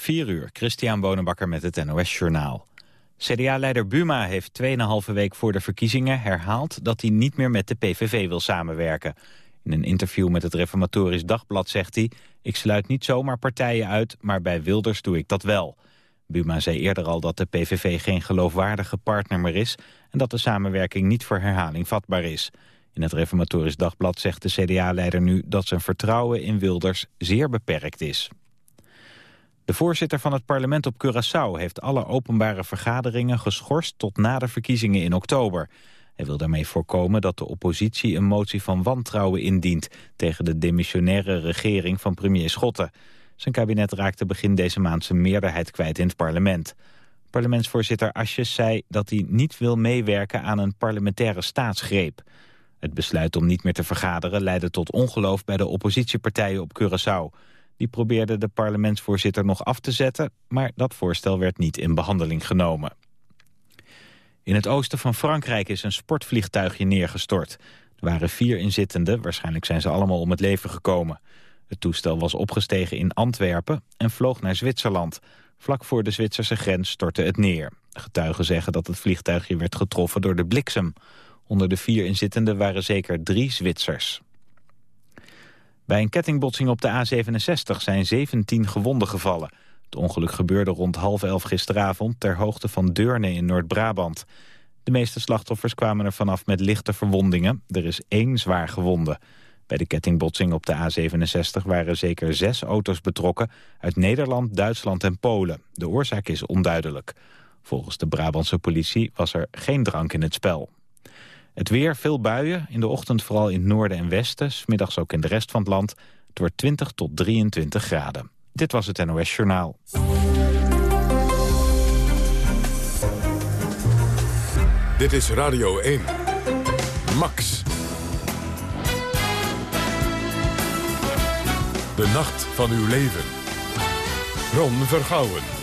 4 uur, Christian Bonenbakker met het NOS Journaal. CDA-leider Buma heeft 2,5 week voor de verkiezingen herhaald... dat hij niet meer met de PVV wil samenwerken. In een interview met het Reformatorisch Dagblad zegt hij... ik sluit niet zomaar partijen uit, maar bij Wilders doe ik dat wel. Buma zei eerder al dat de PVV geen geloofwaardige partner meer is... en dat de samenwerking niet voor herhaling vatbaar is. In het Reformatorisch Dagblad zegt de CDA-leider nu... dat zijn vertrouwen in Wilders zeer beperkt is. De voorzitter van het parlement op Curaçao heeft alle openbare vergaderingen geschorst tot na de verkiezingen in oktober. Hij wil daarmee voorkomen dat de oppositie een motie van wantrouwen indient tegen de demissionaire regering van premier Schotten. Zijn kabinet raakte begin deze maand zijn meerderheid kwijt in het parlement. Parlementsvoorzitter Asjes zei dat hij niet wil meewerken aan een parlementaire staatsgreep. Het besluit om niet meer te vergaderen leidde tot ongeloof bij de oppositiepartijen op Curaçao. Die probeerde de parlementsvoorzitter nog af te zetten, maar dat voorstel werd niet in behandeling genomen. In het oosten van Frankrijk is een sportvliegtuigje neergestort. Er waren vier inzittenden, waarschijnlijk zijn ze allemaal om het leven gekomen. Het toestel was opgestegen in Antwerpen en vloog naar Zwitserland. Vlak voor de Zwitserse grens stortte het neer. Getuigen zeggen dat het vliegtuigje werd getroffen door de bliksem. Onder de vier inzittenden waren zeker drie Zwitsers. Bij een kettingbotsing op de A67 zijn 17 gewonden gevallen. Het ongeluk gebeurde rond half elf gisteravond ter hoogte van Deurne in Noord-Brabant. De meeste slachtoffers kwamen er vanaf met lichte verwondingen. Er is één zwaar gewonde. Bij de kettingbotsing op de A67 waren zeker zes auto's betrokken... uit Nederland, Duitsland en Polen. De oorzaak is onduidelijk. Volgens de Brabantse politie was er geen drank in het spel. Het weer, veel buien. In de ochtend vooral in het noorden en westen. Smiddags ook in de rest van het land. Het wordt 20 tot 23 graden. Dit was het NOS Journaal. Dit is Radio 1. Max. De nacht van uw leven. Ron Vergouwen.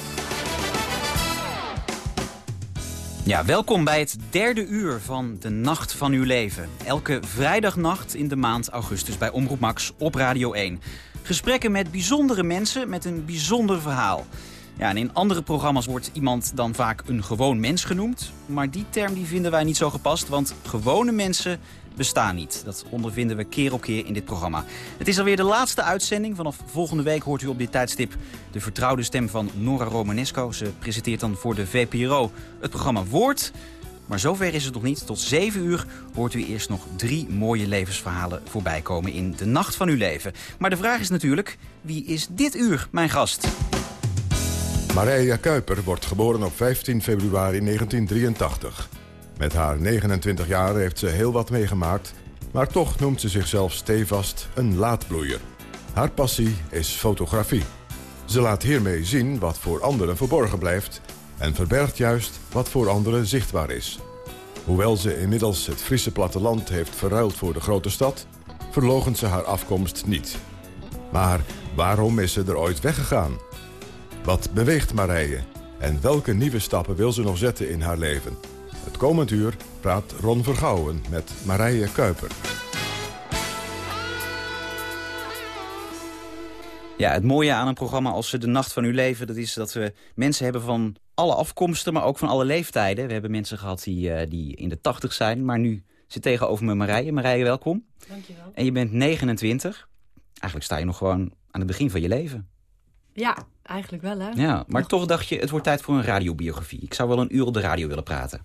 Ja, welkom bij het derde uur van de Nacht van Uw Leven. Elke vrijdagnacht in de maand augustus bij Omroep Max op Radio 1. Gesprekken met bijzondere mensen met een bijzonder verhaal. Ja, en in andere programma's wordt iemand dan vaak een gewoon mens genoemd. Maar die term die vinden wij niet zo gepast, want gewone mensen bestaan niet. Dat ondervinden we keer op keer in dit programma. Het is alweer de laatste uitzending. Vanaf volgende week hoort u op dit tijdstip de vertrouwde stem van Nora Romanesco. Ze presenteert dan voor de VPRO het programma Woord. Maar zover is het nog niet. Tot 7 uur hoort u eerst nog drie mooie levensverhalen voorbij komen in de nacht van uw leven. Maar de vraag is natuurlijk, wie is dit uur mijn gast? Maria Kuiper wordt geboren op 15 februari 1983. Met haar 29 jaar heeft ze heel wat meegemaakt... maar toch noemt ze zichzelf stevast een laadbloeier. Haar passie is fotografie. Ze laat hiermee zien wat voor anderen verborgen blijft... en verbergt juist wat voor anderen zichtbaar is. Hoewel ze inmiddels het Friese platteland heeft verruild voor de grote stad... verlogent ze haar afkomst niet. Maar waarom is ze er ooit weggegaan? Wat beweegt Marije? En welke nieuwe stappen wil ze nog zetten in haar leven? Het komend uur praat Ron Vergouwen met Marije Kuiper. Ja, het mooie aan een programma als De Nacht van Uw Leven... dat is dat we mensen hebben van alle afkomsten, maar ook van alle leeftijden. We hebben mensen gehad die, uh, die in de tachtig zijn, maar nu zit tegenover me Marije. Marije, welkom. Dankjewel. En je bent 29. Eigenlijk sta je nog gewoon aan het begin van je leven. Ja, eigenlijk wel, hè? Ja, maar toch dacht je, het wordt tijd voor een radiobiografie. Ik zou wel een uur op de radio willen praten.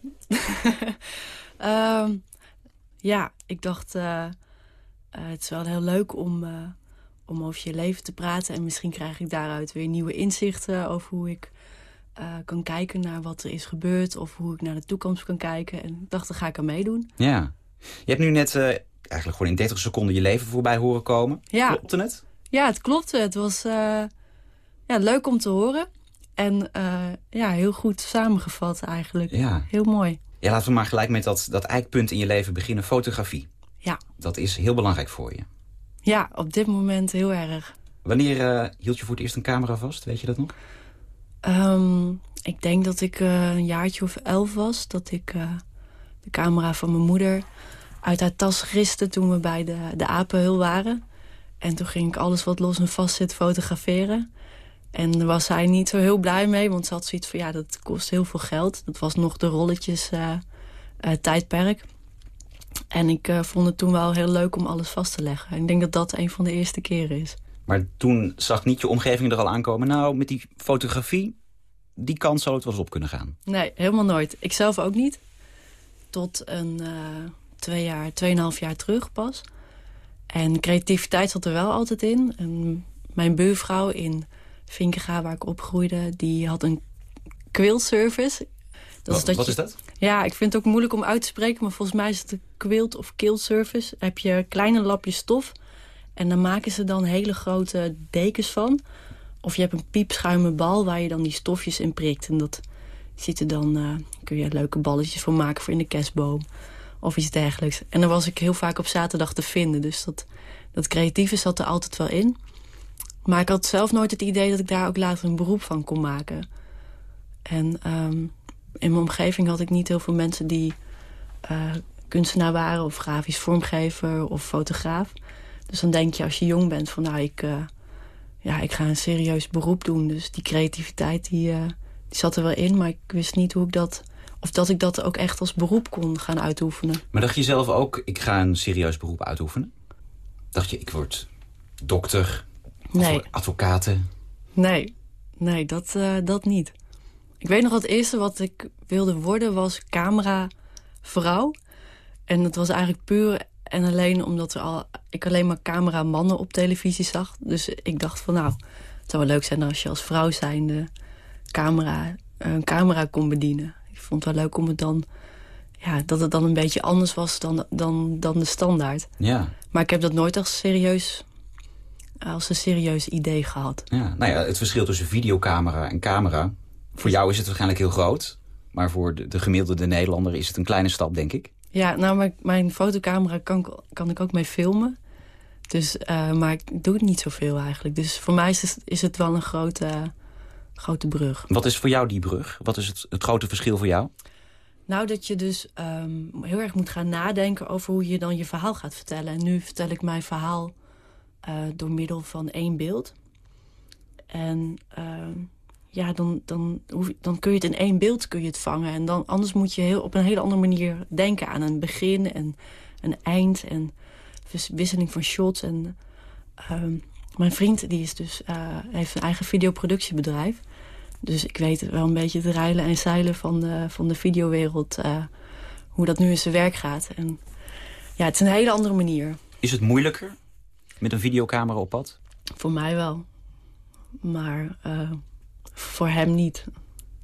um, ja, ik dacht, uh, uh, het is wel heel leuk om, uh, om over je leven te praten. En misschien krijg ik daaruit weer nieuwe inzichten over hoe ik kan kijken naar wat er is gebeurd. Of hoe ik naar de toekomst kan kijken. En ik dacht, daar ga ik aan meedoen. Ja. Je hebt nu net eigenlijk gewoon in 30 seconden je leven voorbij horen komen. Ja. Klopte het? Ja, het klopte. Het was ja, leuk om te horen. En uh, ja, heel goed samengevat eigenlijk. Ja. Heel mooi. Ja, laten we maar gelijk met dat, dat eikpunt in je leven beginnen. Fotografie. Ja. Dat is heel belangrijk voor je. Ja, op dit moment heel erg. Wanneer uh, hield je voor het eerst een camera vast? Weet je dat nog? Um, ik denk dat ik uh, een jaartje of elf was. Dat ik de camera van mijn moeder uit haar tas griste toen we bij de, de apenhul waren. En toen ging ik alles wat los en vast zit fotograferen. En daar was hij niet zo heel blij mee, want ze had zoiets van... ja, dat kost heel veel geld. Dat was nog de rolletjes uh, uh, tijdperk. En ik uh, vond het toen wel heel leuk om alles vast te leggen. Ik denk dat dat een van de eerste keren is. Maar toen zag niet je omgeving er al aankomen... nou, met die fotografie, die kans zou het wel eens op kunnen gaan. Nee, helemaal nooit. Ik zelf ook niet. Tot een twee jaar, tweeënhalf jaar terug pas. En creativiteit zat er wel altijd in. En mijn buurvrouw in Vinkega, waar ik opgroeide... die had een quiltservice. Dat is dat wat is dat? Ja, ik vind het ook moeilijk om uit te spreken... maar volgens mij is het een quilt of service. Daar heb je kleine lapjes stof... en dan maken ze dan hele grote dekens van. Of je hebt een piepschuime bal waar je dan die stofjes in prikt. En dat ziet er dan, uh, kun je leuke balletjes van maken voor in de kerstboom. Of iets dergelijks. En dan was ik heel vaak op zaterdag te vinden. Dus dat, dat creatieve zat er altijd wel in. Maar ik had zelf nooit het idee dat ik daar ook later een beroep van kon maken. En um, in mijn omgeving had ik niet heel veel mensen die uh, kunstenaar waren... of grafisch vormgever of fotograaf. Dus dan denk je als je jong bent van nou, ik, uh, ja, ik ga een serieus beroep doen. Dus die creativiteit die, uh, die zat er wel in, maar ik wist niet hoe ik dat... of dat ik dat ook echt als beroep kon gaan uitoefenen. Maar dacht je zelf ook, ik ga een serieus beroep uitoefenen? Dacht je, ik word dokter, Nee. advocaten? Nee, nee dat, uh, dat niet. Ik weet nog het eerste wat ik wilde worden was cameravrouw. En dat was eigenlijk puur en alleen omdat er al, ik alleen maar cameramannen op televisie zag. Dus ik dacht van nou, het zou wel leuk zijn als je als vrouw zijnde camera, een camera kon bedienen. Ik vond het wel leuk om het dan, ja, dat het dan een beetje anders was dan, dan, dan de standaard. Ja. Maar ik heb dat nooit als serieus als een serieus idee gehad. Ja, nou ja, het verschil tussen videocamera en camera... voor jou is het waarschijnlijk heel groot... maar voor de, de gemiddelde Nederlander is het een kleine stap, denk ik. Ja, nou, maar mijn fotocamera kan, kan ik ook mee filmen. Dus, uh, maar ik doe het niet zoveel eigenlijk. Dus voor mij is het, is het wel een grote, grote brug. Wat is voor jou die brug? Wat is het, het grote verschil voor jou? Nou, dat je dus um, heel erg moet gaan nadenken over hoe je dan je verhaal gaat vertellen. En nu vertel ik mijn verhaal uh, door middel van één beeld. En uh, ja, dan, dan, hoef, dan kun je het in één beeld kun je het vangen. En dan, anders moet je heel, op een hele andere manier denken aan een begin en een eind. En wisseling van shots. En, uh, mijn vriend die is dus, uh, heeft een eigen videoproductiebedrijf. Dus ik weet wel een beetje het rijlen en zeilen van de, van de videowereld. Hoe dat nu in zijn werk gaat. En ja, het is een hele andere manier. Is het moeilijker met een videocamera op pad? Voor mij wel. Maar uh, voor hem niet.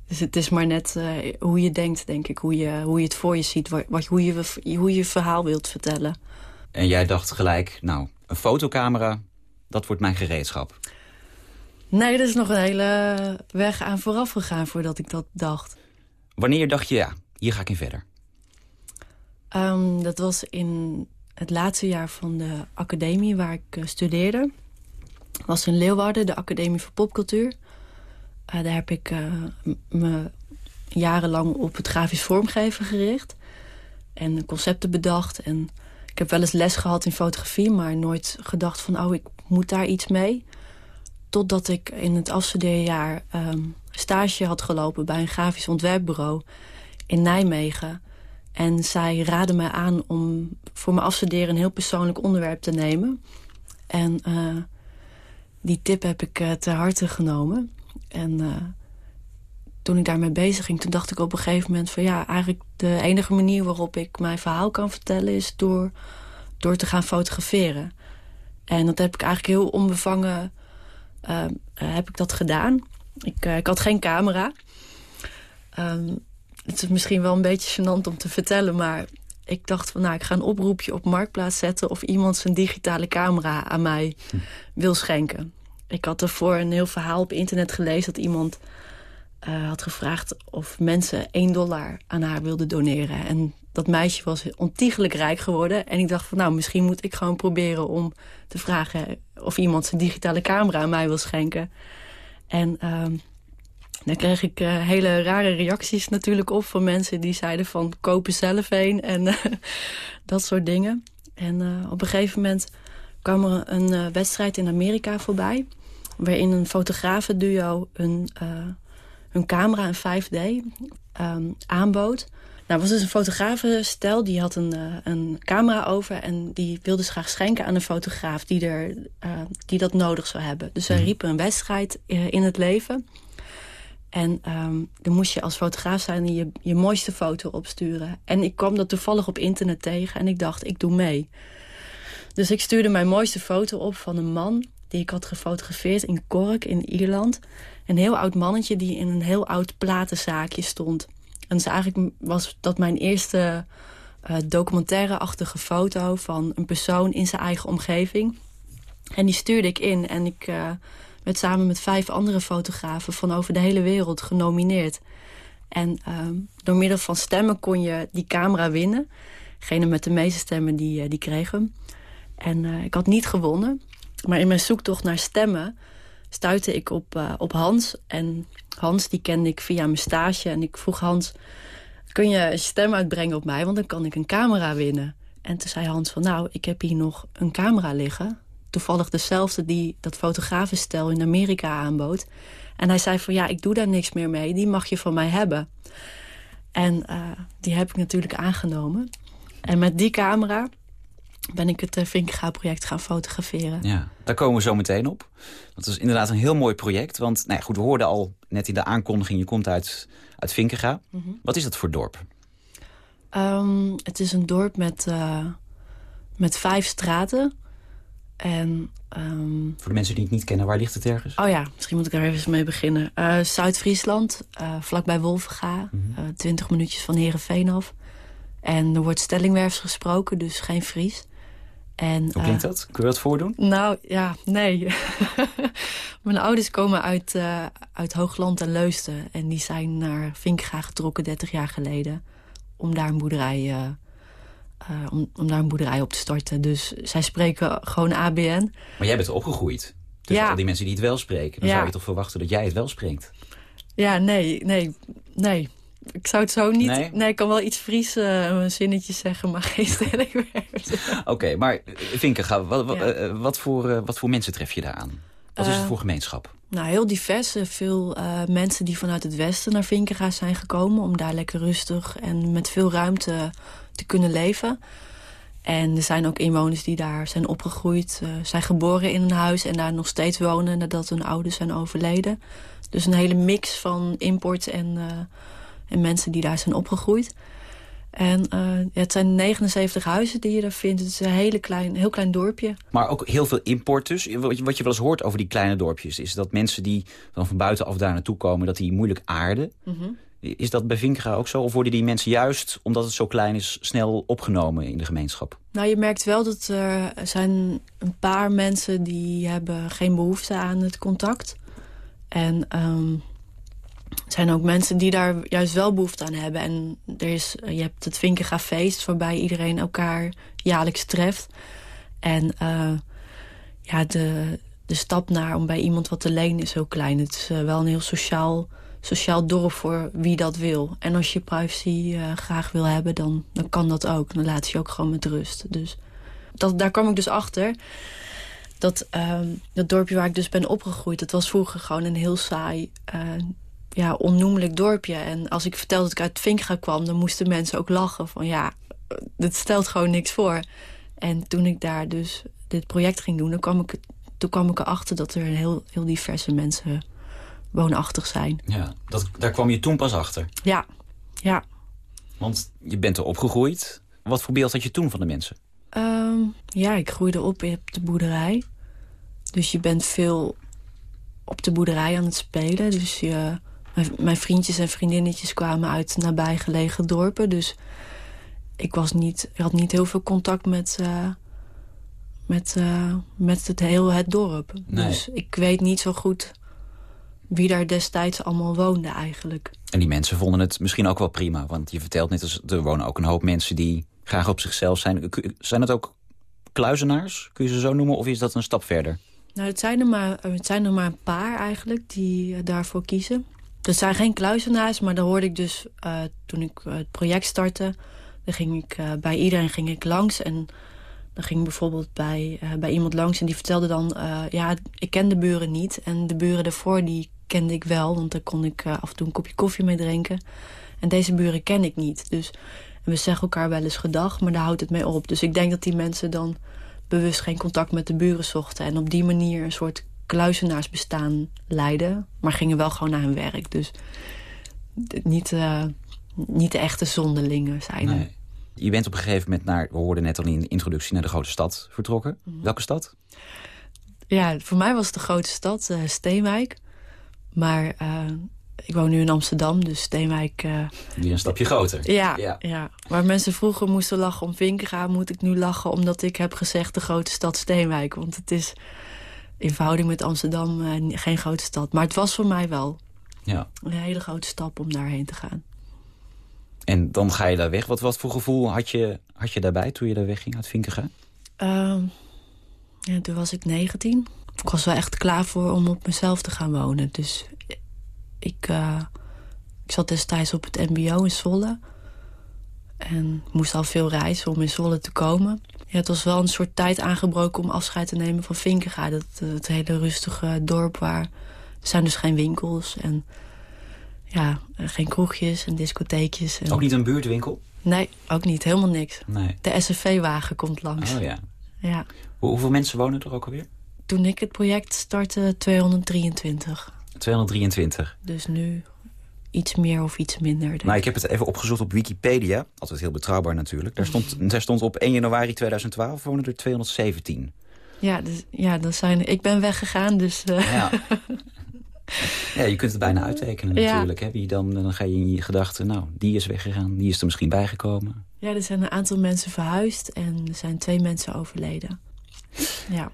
Dus het is maar net uh, hoe je denkt, denk ik. Hoe je, hoe je het voor je ziet. Wat, hoe, je, hoe je je verhaal wilt vertellen. En jij dacht gelijk, nou, een fotocamera, dat wordt mijn gereedschap. Nee, er is nog een hele weg aan vooraf gegaan voordat ik dat dacht. Wanneer dacht je, ja, hier ga ik in verder? Um, dat was in het laatste jaar van de academie waar ik uh, studeerde. was in Leeuwarden, de Academie voor Popcultuur. Uh, daar heb ik uh, me jarenlang op het grafisch vormgeven gericht. En concepten bedacht. En ik heb wel eens les gehad in fotografie... maar nooit gedacht van, oh, ik moet daar iets mee. Totdat ik in het afstudeerjaar um, stage had gelopen... bij een grafisch ontwerpbureau in Nijmegen... En zij raadde mij aan om voor mijn afstuderen een heel persoonlijk onderwerp te nemen. En uh, die tip heb ik uh, ter harte genomen. En uh, toen ik daarmee bezig ging, toen dacht ik op een gegeven moment van ja, eigenlijk de enige manier waarop ik mijn verhaal kan vertellen is door, door te gaan fotograferen. En dat heb ik eigenlijk heel onbevangen heb ik dat gedaan. Ik, ik had geen camera. Um, het is misschien wel een beetje gênant om te vertellen... maar ik dacht van, nou, ik ga een oproepje op Marktplaats zetten... of iemand zijn digitale camera aan mij wil schenken. Ik had ervoor een heel verhaal op internet gelezen... dat iemand uh, had gevraagd of mensen 1 dollar aan haar wilden doneren. En dat meisje was ontiegelijk rijk geworden. En ik dacht van, nou, misschien moet ik gewoon proberen om te vragen... of iemand zijn digitale camera aan mij wil schenken. En... Uh, daar kreeg ik uh, hele rare reacties natuurlijk op van mensen die zeiden van kopen zelf een en uh, dat soort dingen. En uh, op een gegeven moment kwam er een wedstrijd in Amerika voorbij. waarin een fotografenduo een, hun camera in 5D ehm, aanbood. Nou, was dus een fotografenstel, die had een, een camera over... en die wilde ze graag schenken aan een fotograaf die, er, die dat nodig zou hebben. Dus zij mhm. riepen een wedstrijd in het leven... En um, dan moest je als fotograaf zijn en je, je mooiste foto opsturen. En ik kwam dat toevallig op internet tegen en ik dacht, ik doe mee. Dus ik stuurde mijn mooiste foto op van een man die ik had gefotografeerd in Cork in Ierland. Een heel oud mannetje die in een heel oud platenzaakje stond. En dus eigenlijk was dat mijn eerste uh, documentaire-achtige foto van een persoon in zijn eigen omgeving. En die stuurde ik in en ik... Uh, werd samen met vijf andere fotografen van over de hele wereld genomineerd. En ehm, door middel van stemmen kon je die camera winnen. Degene met de meeste stemmen die, uh, die kregen. En uh, ik had niet gewonnen. Maar in mijn zoektocht naar stemmen stuitte ik op, uh, op Hans. En Hans die kende ik via mijn stage. En ik vroeg Hans, kun je een stem uitbrengen op mij? Want dan kan ik een camera winnen. En toen zei Hans van, nou, ik heb hier nog een camera liggen toevallig dezelfde die dat fotografenstel in Amerika aanbood. En hij zei van ja, ik doe daar niks meer mee. Die mag je van mij hebben. En uh, die heb ik natuurlijk aangenomen. En met die camera ben ik het uh, project gaan fotograferen. Ja, daar komen we zo meteen op. Dat is inderdaad een heel mooi project. Want nou ja, goed, we hoorden al net in de aankondiging... je komt uit, uit Vinkega. Mm -hmm. Wat is dat voor dorp? Um, het is een dorp met, uh, met vijf straten... En, um... Voor de mensen die het niet kennen, waar ligt het ergens? Oh ja, misschien moet ik er even mee beginnen. Uh, Zuid-Friesland, uh, vlakbij Wolvenga, mm -hmm. uh, 20 minuutjes van Herenveen af. En er wordt stellingwerfs gesproken, dus geen Fries. En, Hoe klinkt dat? Kun je dat voordoen? Nou, ja, nee. Mijn ouders komen uit, uit Hoogland en Leusden. En die zijn naar Vinkga getrokken 30 jaar geleden. Om daar een boerderij uh, om, om daar een boerderij op te starten. Dus zij spreken gewoon ABN. Maar jij bent opgegroeid. Dus ja. al die mensen die het wel spreken. Dan zou je toch verwachten dat jij het wel spreekt? Ja, nee, nee, nee. Ik zou het zo niet... Nee, nee ik kan wel iets Fries uh, zinnetjes zeggen, maar geen stelling Oké, okay, maar Vinke, wat, ja. uh, wat, voor, wat voor mensen tref je daar aan? Wat is het voor gemeenschap? Nou, heel divers. Veel mensen die vanuit het westen naar Vinkega zijn gekomen... om daar lekker rustig en met veel ruimte te kunnen leven. En er zijn ook inwoners die daar zijn opgegroeid, uh, zijn geboren in een huis... en daar nog steeds wonen nadat hun ouders zijn overleden. Dus een hele mix van import en, uh, en mensen die daar zijn opgegroeid. En uh, ja, het zijn 79 huizen die je daar vindt. Het is een hele klein, heel klein dorpje. Maar ook heel veel import dus. Wat je, wat je wel eens hoort over die kleine dorpjes... is dat mensen die dan van buitenaf daar naartoe komen... dat die moeilijk aarden. Mm is dat bij Vinkera ook zo? Of worden die mensen juist, omdat het zo klein is, snel opgenomen in de gemeenschap? Nou, je merkt wel dat er zijn een paar mensen die hebben geen behoefte aan het contact. En um, er zijn ook mensen die daar juist wel behoefte aan hebben. En er is, je hebt het Vinkega feest waarbij iedereen elkaar jaarlijks treft. En uh, ja, de, de stap naar om bij iemand wat te lenen is heel klein. Het is uh, wel een heel sociaal sociaal dorp voor wie dat wil. En als je privacy uh, graag wil hebben, dan, dan kan dat ook. Dan laat je ook gewoon met rust. Dus dat, daar kwam ik dus achter. Dat, uh, dat dorpje waar ik dus ben opgegroeid... dat was vroeger gewoon een heel saai, uh, ja, onnoemelijk dorpje. En als ik vertelde dat ik uit Vinkga kwam... dan moesten mensen ook lachen van ja, dit stelt gewoon niks voor. En toen ik daar dus dit project ging doen... dan kwam ik, toen kwam ik erachter dat er heel, heel diverse mensen woonachtig zijn. Ja, dat, daar kwam je toen pas achter? Ja, ja. Want je bent er opgegroeid. Wat voor beeld had je toen van de mensen? Um, ja, ik groeide op op de boerderij. Dus je bent veel op de boerderij aan het spelen. Dus je, mijn, mijn vriendjes en vriendinnetjes kwamen uit nabijgelegen dorpen. Dus ik, was niet, ik had niet heel veel contact met, uh, met, uh, met het heel het dorp. Nee. Dus ik weet niet zo goed wie daar destijds allemaal woonde eigenlijk. En die mensen vonden het misschien ook wel prima. Want je vertelt net, als er wonen ook een hoop mensen die graag op zichzelf zijn. Zijn het ook kluizenaars, kun je ze zo noemen? Of is dat een stap verder? Nou, het zijn er maar, het zijn er maar een paar eigenlijk die uh, daarvoor kiezen. Dat zijn geen kluizenaars, maar daar hoorde ik dus uh, toen ik uh, het project startte. Dan ging ik, bij iedereen ging ik langs en dan ging ik bijvoorbeeld bij, uh, bij iemand langs en die vertelde dan... Ja, ik ken de buren niet en de buren daarvoor die kende ik wel... want daar kon ik uh, af en toe een kopje koffie mee drinken. En deze buren ken ik niet. Dus we zeggen elkaar wel eens gedag, maar daar houdt het mee op. Dus ik denk dat die mensen dan bewust geen contact met de buren zochten... en op die manier een soort kluizenaarsbestaan leiden... maar gingen wel gewoon naar hun werk. Dus niet, niet de echte zonderlingen zijn nee. Je bent op een gegeven moment naar, we hoorden net al in de introductie, naar de grote stad vertrokken. Mhm. Welke stad? Ja, voor mij was het de grote stad, uh, Steenwijk. Maar uh, ik woon nu in Amsterdam, dus Steenwijk... Uh, Weer een stapje groter. Ja, ja, ja. Waar mensen vroeger moesten lachen om Vinkera... moet ik nu lachen omdat ik heb gezegd de grote stad Steenwijk. Want het is in verhouding met Amsterdam geen grote stad. Maar het was voor mij wel ja. een hele grote stap om daarheen te gaan. En dan ga je daar weg. Wat, wat voor gevoel had je, had je daarbij toen je daar wegging uit Vinkega? Uh, ja, toen was ik 19. Ik was wel echt klaar voor om op mezelf te gaan wonen. Dus ik, uh, ik zat destijds op het mbo in Zwolle. En moest al veel reizen om in Zwolle te komen. Ja, het was wel een soort tijd aangebroken om afscheid te nemen van Vinkega. Dat, het hele rustige dorp waar... Er zijn dus geen winkels en ja, eh, geen kroegjes en discotheekjes. En... Ook niet een buurtwinkel? Nee, ook niet. Helemaal niks. Nee. De SFV-wagen komt langs. Oh ja. ja. hoeveel mensen wonen er ook alweer? Toen ik het project startte, 223. 223. Dus nu iets meer of iets minder. Nou, ik heb het even opgezocht op Wikipedia. Altijd heel betrouwbaar natuurlijk. Daar stond, daar stond op 1 januari 2012 wonen er 217. Ja, dus, ja dan zijn, ik ben weggegaan, dus... Uh... Ja. Ja, je kunt het bijna uittekenen natuurlijk. Hè? Wie dan, dan ga je in je gedachten, nou, die is weggegaan, die is er misschien bijgekomen. Ja, er zijn een aantal mensen verhuisd en er zijn twee mensen overleden. Ja.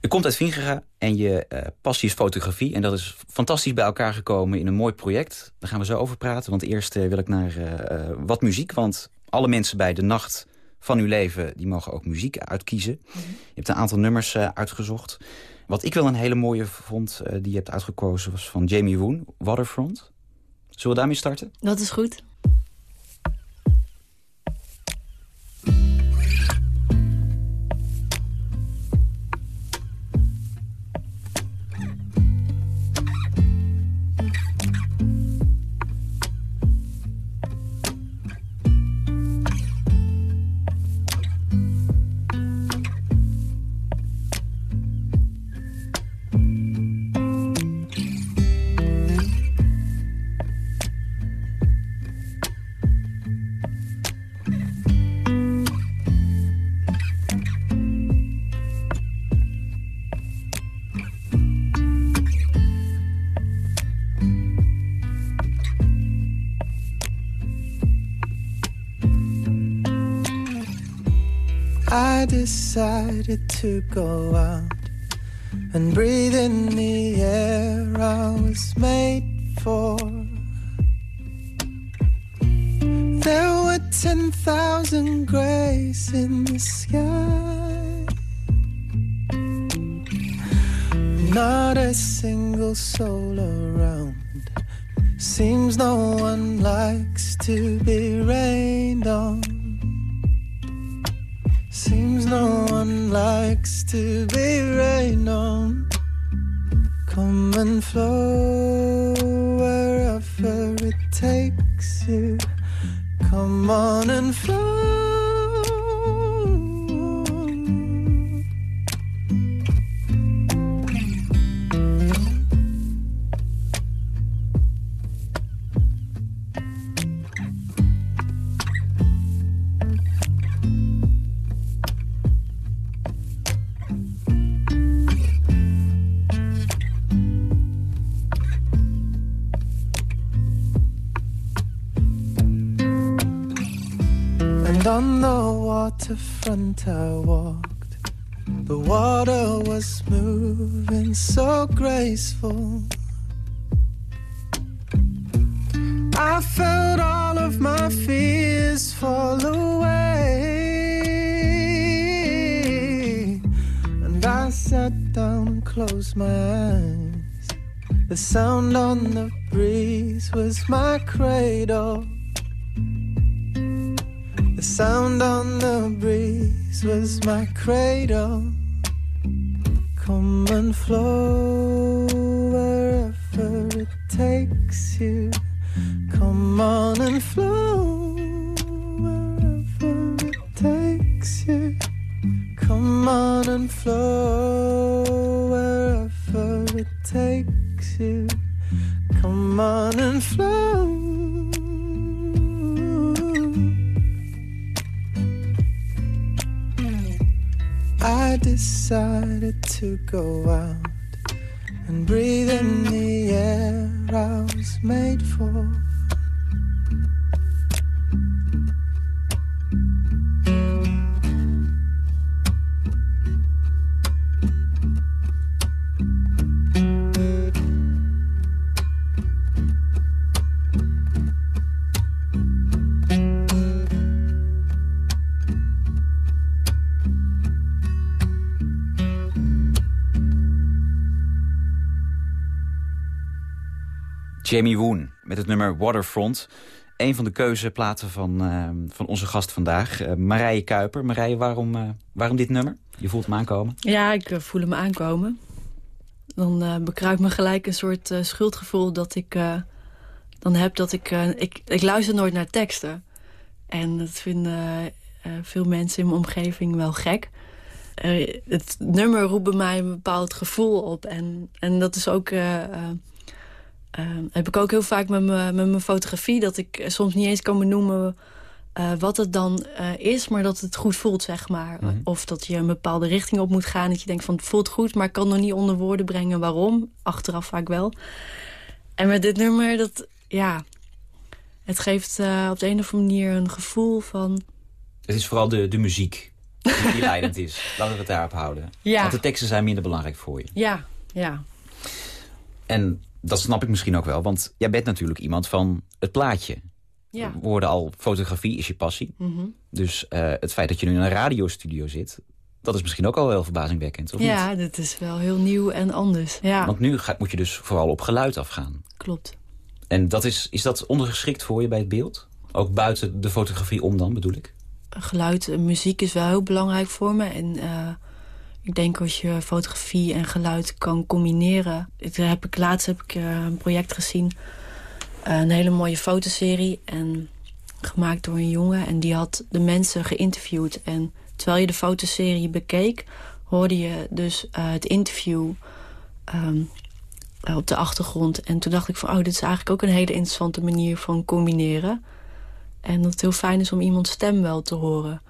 Je komt uit Vingera en je uh, passie is fotografie. En dat is fantastisch bij elkaar gekomen in een mooi project. Daar gaan we zo over praten, want eerst uh, wil ik naar uh, wat muziek. Want alle mensen bij de nacht van uw leven, die mogen ook muziek uitkiezen. Mm Je hebt een aantal nummers uitgezocht. Wat ik wel een hele mooie vond, die je hebt uitgekozen... was van Jamie Woon, Waterfront. Zullen we daarmee starten? Dat is goed. To go out and breathe in the air I was made for. There were 10,000 grays in the sky. Not a single soul around. Seems no one likes to be rained on. Seems no one likes to be rained on. Come and flow wherever it takes you. Come on and flow. Graceful. I felt all of my fears fall away. And I sat down and closed my eyes. The sound on the breeze was my cradle. The sound on the breeze was my cradle. Come and flow takes you. Come on and flow wherever it takes you. Come on and flow wherever it takes you. Come on and flow. I decided to go out Jamie Woon met het nummer Waterfront. Een van de keuzeplaten van, uh, van onze gast vandaag, uh, Marije Kuiper. Marije, waarom, uh, waarom dit nummer? Je voelt hem aankomen. Ja, ik voel hem aankomen. Dan bekruipt me gelijk een soort schuldgevoel dat ik dan heb dat ik, ik... Ik luister nooit naar teksten. En dat vinden veel mensen in mijn omgeving wel gek. het nummer roept bij mij een bepaald gevoel op. En, en dat is ook heb ik ook heel vaak met, me, met mijn fotografie... dat ik soms niet eens kan benoemen uh, wat het dan uh, is... maar dat het goed voelt, zeg maar. Mhm. Of dat je een bepaalde richting op moet gaan. Dat je denkt van het voelt goed, maar ik kan nog niet onder woorden brengen waarom. Achteraf vaak wel. En met dit nummer, dat, ja... Het geeft uh, op de een of andere manier een gevoel van... Het is vooral de, de muziek die, die leidend is. Laten we het daarop houden. Ja. Want de teksten zijn minder belangrijk voor je. Ja, ja. En dat snap ik misschien ook wel, want jij bent natuurlijk iemand van het plaatje. Ja. We hoorden al, fotografie is je passie. Mhm. Dus uh, het feit dat je nu in een radiostudio zit... dat is misschien ook al heel verbazingwekkend, of Ja, niet? dit is wel heel nieuw en anders. Ja, Want nu ga, moet je dus vooral op geluid afgaan. klopt. En dat is, is dat ondergeschikt voor je bij het beeld? Ook buiten de fotografie om dan, bedoel ik? Geluid en muziek is wel heel belangrijk voor me. En uh, ik denk als je fotografie en geluid kan combineren. Daar heb ik, laatst heb ik uh, een project gezien. Uh, een hele mooie fotoserie. En gemaakt door een jongen. En die had de mensen geïnterviewd. En terwijl je de fotoserie bekeek... hoorde je dus uh, het interview um, op de achtergrond. En toen dacht ik van... oh, dit is eigenlijk ook een hele interessante manier van combineren. En dat het heel fijn is om iemands stem wel te horen.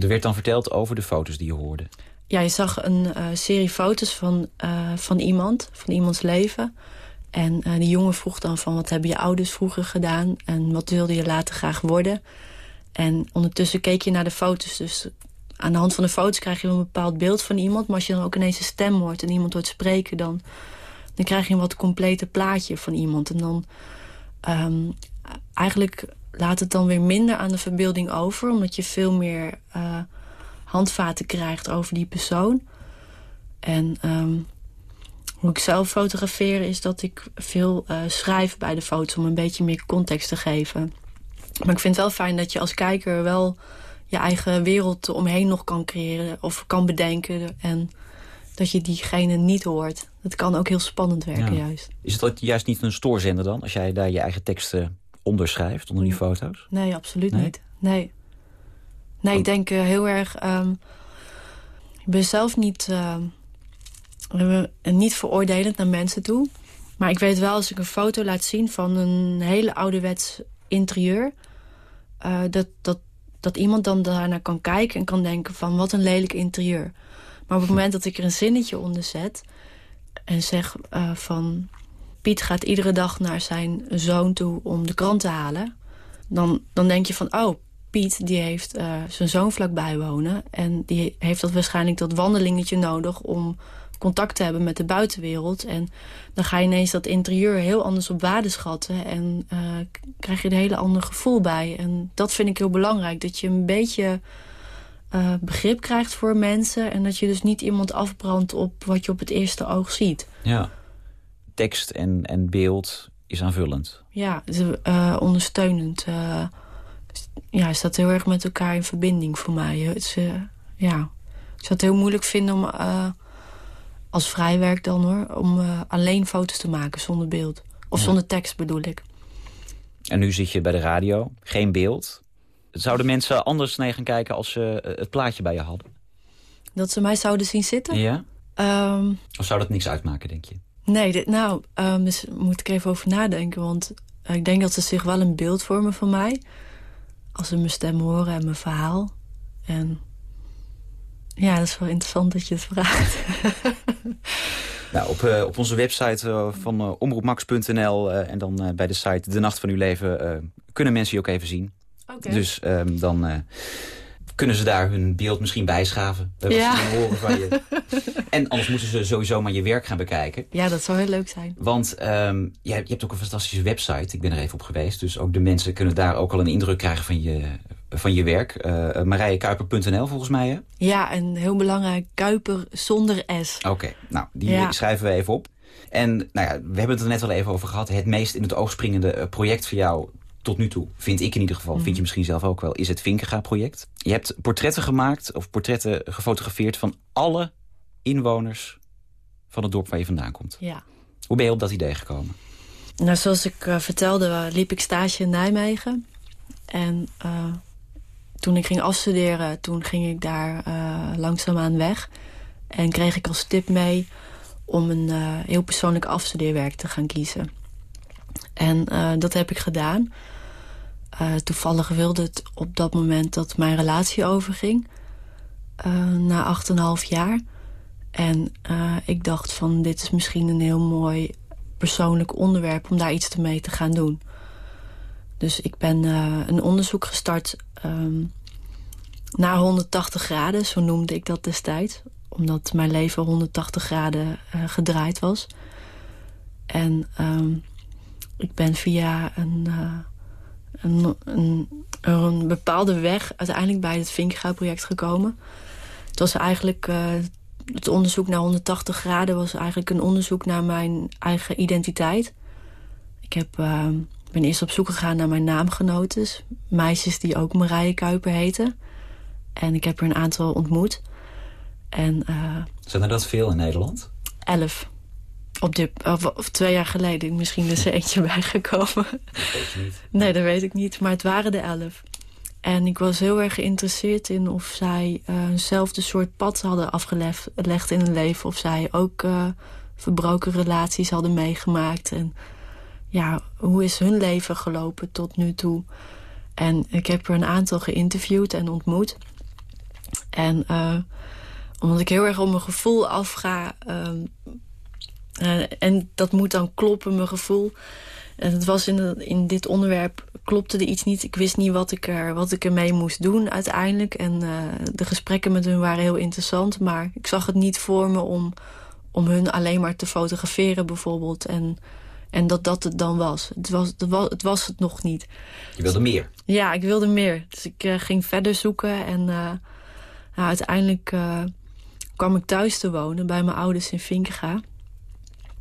Er werd dan verteld over de foto's die je hoorde. Ja, je zag een uh, serie foto's van, uh, van iemand, van iemands leven. En uh, die jongen vroeg dan van wat hebben je ouders vroeger gedaan... en wat wilde je later graag worden. En ondertussen keek je naar de foto's. Dus aan de hand van de foto's krijg je wel een bepaald beeld van iemand... maar als je dan ook ineens een stem hoort en iemand hoort spreken... dan, dan krijg je een wat complete plaatje van iemand. En dan um, eigenlijk laat het dan weer minder aan de verbeelding over... omdat je veel meer handvaten krijgt over die persoon. En um, hoe ik zelf fotografeer is dat ik veel uh, schrijf bij de foto's... om een beetje meer context te geven. Maar ik vind het wel fijn dat je als kijker wel je eigen wereld omheen nog kan creëren... of kan bedenken en dat je diegene niet hoort. Dat kan ook heel spannend werken ja. juist. Is het juist niet een stoorzender dan? Als jij daar je eigen teksten onderschrijft, onder die foto's? Nee, absoluut nee? niet. Nee. Nee, ik denk uh, heel erg... Um, ik ben zelf niet, uh, niet veroordelend naar mensen toe. Maar ik weet wel, als ik een foto laat zien van een hele ouderwets interieur... Uh, dat, dat, dat iemand dan daarnaar kan kijken en kan denken van wat een lelijk interieur. Maar op het moment dat ik er een zinnetje onder zet... en zeg uh, van... Piet gaat iedere dag naar zijn zoon toe om de krant te halen... dan, dan denk je van, oh, Piet die heeft uh, zijn zoon vlakbij wonen. En die heeft dat waarschijnlijk dat wandelingetje nodig om contact te hebben met de buitenwereld. En dan ga je ineens dat interieur heel anders op waarde schatten. En uh, krijg je een hele ander gevoel bij. En dat vind ik heel belangrijk. Dat je een beetje uh, begrip krijgt voor mensen. En dat je dus niet iemand afbrandt op wat je op het eerste oog ziet. Ja, tekst en, en beeld is aanvullend. Ja, uh, ondersteunend ja, staat heel erg met elkaar in verbinding voor mij. Het is, eh, ja, ik zou het heel moeilijk vinden om, uh, als vrijwerk dan hoor... om uh, alleen foto's te maken zonder beeld. Of Ja. zonder tekst bedoel ik. En nu zit je bij de radio, geen beeld. Zouden mensen anders naar je gaan kijken als ze eh, het plaatje bij je hadden? Dat ze mij zouden zien zitten? Ja? Ehm, Of zou dat niks uitmaken, denk je? nee, dit, nou, um, dus moet ik even over nadenken. Want ik denk dat ze zich wel een beeld vormen van mij. Als ze mijn stem horen en mijn verhaal. En ja, dat is wel interessant dat je het vraagt. Nou, op, uh, op onze website uh, van uh, omroepmax.nl en dan bij de site De Nacht van Uw Leven... kunnen mensen je ook even zien. Okay. Dus um, dan kunnen ze daar hun beeld misschien bijschaven. Dat ja. ze horen van je. En anders moeten ze sowieso maar je werk gaan bekijken. Ja, dat zou heel leuk zijn. Want um, je, je hebt ook een fantastische website. Ik ben er even op geweest. Dus ook de mensen kunnen daar ook al een indruk krijgen van je, van je werk. Uh, MarijeKuiper.nl volgens mij, hè? Ja, en heel belangrijk, Kuiper zonder S. Oké, okay, nou, die ja. schrijven we even op. En nou ja, we hebben het er net al even over gehad. Het meest in het oog springende project voor jou tot nu toe, vind ik in ieder geval, mm. vind je misschien zelf ook wel, is het Vinkenga-project. Je hebt portretten gemaakt, of portretten gefotografeerd van alle inwoners van het dorp waar je vandaan komt. Ja. Hoe ben je op dat idee gekomen? Nou, zoals ik uh, vertelde, liep ik stage in Nijmegen. En uh, toen ik ging afstuderen, toen ging ik daar uh, langzaamaan weg. En kreeg ik als tip mee om een heel persoonlijk afstudeerwerk te gaan kiezen. En dat heb ik gedaan. Uh, toevallig wilde het op dat moment dat mijn relatie overging. Uh, na 8,5 jaar. En uh, ik dacht van dit is misschien een heel mooi persoonlijk onderwerp... om daar iets mee te gaan doen. Dus ik ben een onderzoek gestart um, naar 180 graden. Zo noemde ik dat destijds. Omdat mijn leven 180 graden gedraaid was. En um, ik ben via een een, een, een, bepaalde weg uiteindelijk bij het Vinkenga-project gekomen. Het was eigenlijk... Uh, het onderzoek naar 180 graden was eigenlijk een onderzoek naar mijn eigen identiteit. Ik heb, uh, ben eerst op zoek gegaan naar mijn naamgenotes. Meisjes die ook Marije Kuiper heten. En ik heb er een aantal ontmoet. En, uh, Zijn er dat veel in Nederland? Elf. Op of, twee jaar geleden misschien is er eentje bijgekomen. Dat niet. Nee, dat weet ik niet. Maar het waren de elf. En ik was heel erg geïnteresseerd in of zij uh, eenzelfde soort pad hadden afgelegd in hun leven. Of zij ook uh, verbroken relaties hadden meegemaakt. En ja, hoe is hun leven gelopen tot nu toe? En ik heb er een aantal geïnterviewd en ontmoet. En uh, omdat ik heel erg om mijn gevoel afga... Uh, en dat moet dan kloppen, mijn gevoel. En het was in, in dit onderwerp klopte er iets niet. Ik wist niet wat ik, er, wat ik ermee moest doen uiteindelijk. En uh, de gesprekken met hun waren heel interessant. Maar ik zag het niet voor me om, om hun alleen maar te fotograferen bijvoorbeeld. En, en dat dat het dan was. Het was, het was. het was het nog niet. Je wilde meer? Ja, ik wilde meer. Dus ik uh, ging verder zoeken. En uh, nou, uiteindelijk kwam ik thuis te wonen bij mijn ouders in Vinkenga.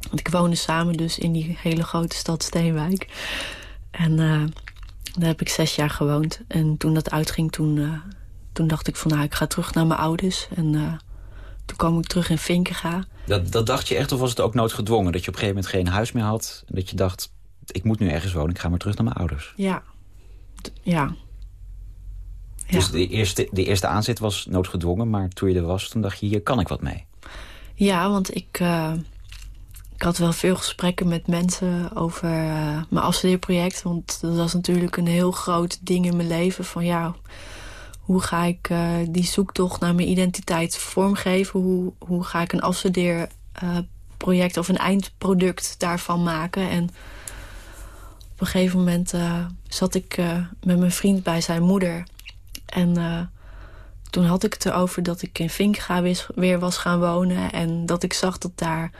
Want ik woonde samen dus in die hele grote stad Steenwijk. En uh, daar heb ik zes jaar gewoond. En toen dat uitging, toen, uh, toen dacht ik van... nou, ik ga terug naar mijn ouders. En uh, toen kwam ik terug in Vinkenga. Dat, dat dacht je echt of was het ook noodgedwongen? Dat je op een gegeven moment geen huis meer had? En dat je dacht, ik moet nu ergens wonen, ik ga maar terug naar mijn ouders. Ja. ja. Dus de eerste, de eerste aanzet was noodgedwongen, maar toen je er was, toen dacht je, hier kan ik wat mee. Ja, want ik, uh, ik had wel veel gesprekken met mensen over uh, mijn afstudeerproject. Want dat was natuurlijk een heel groot ding in mijn leven. Van ja, hoe ga ik uh, die zoektocht naar mijn identiteit vormgeven? Hoe, hoe ga ik een afstudeerproject of een eindproduct daarvan maken? En op een gegeven moment zat ik met mijn vriend bij zijn moeder. En toen had ik het erover dat ik in Vinkga weer was gaan wonen. En dat ik zag dat daar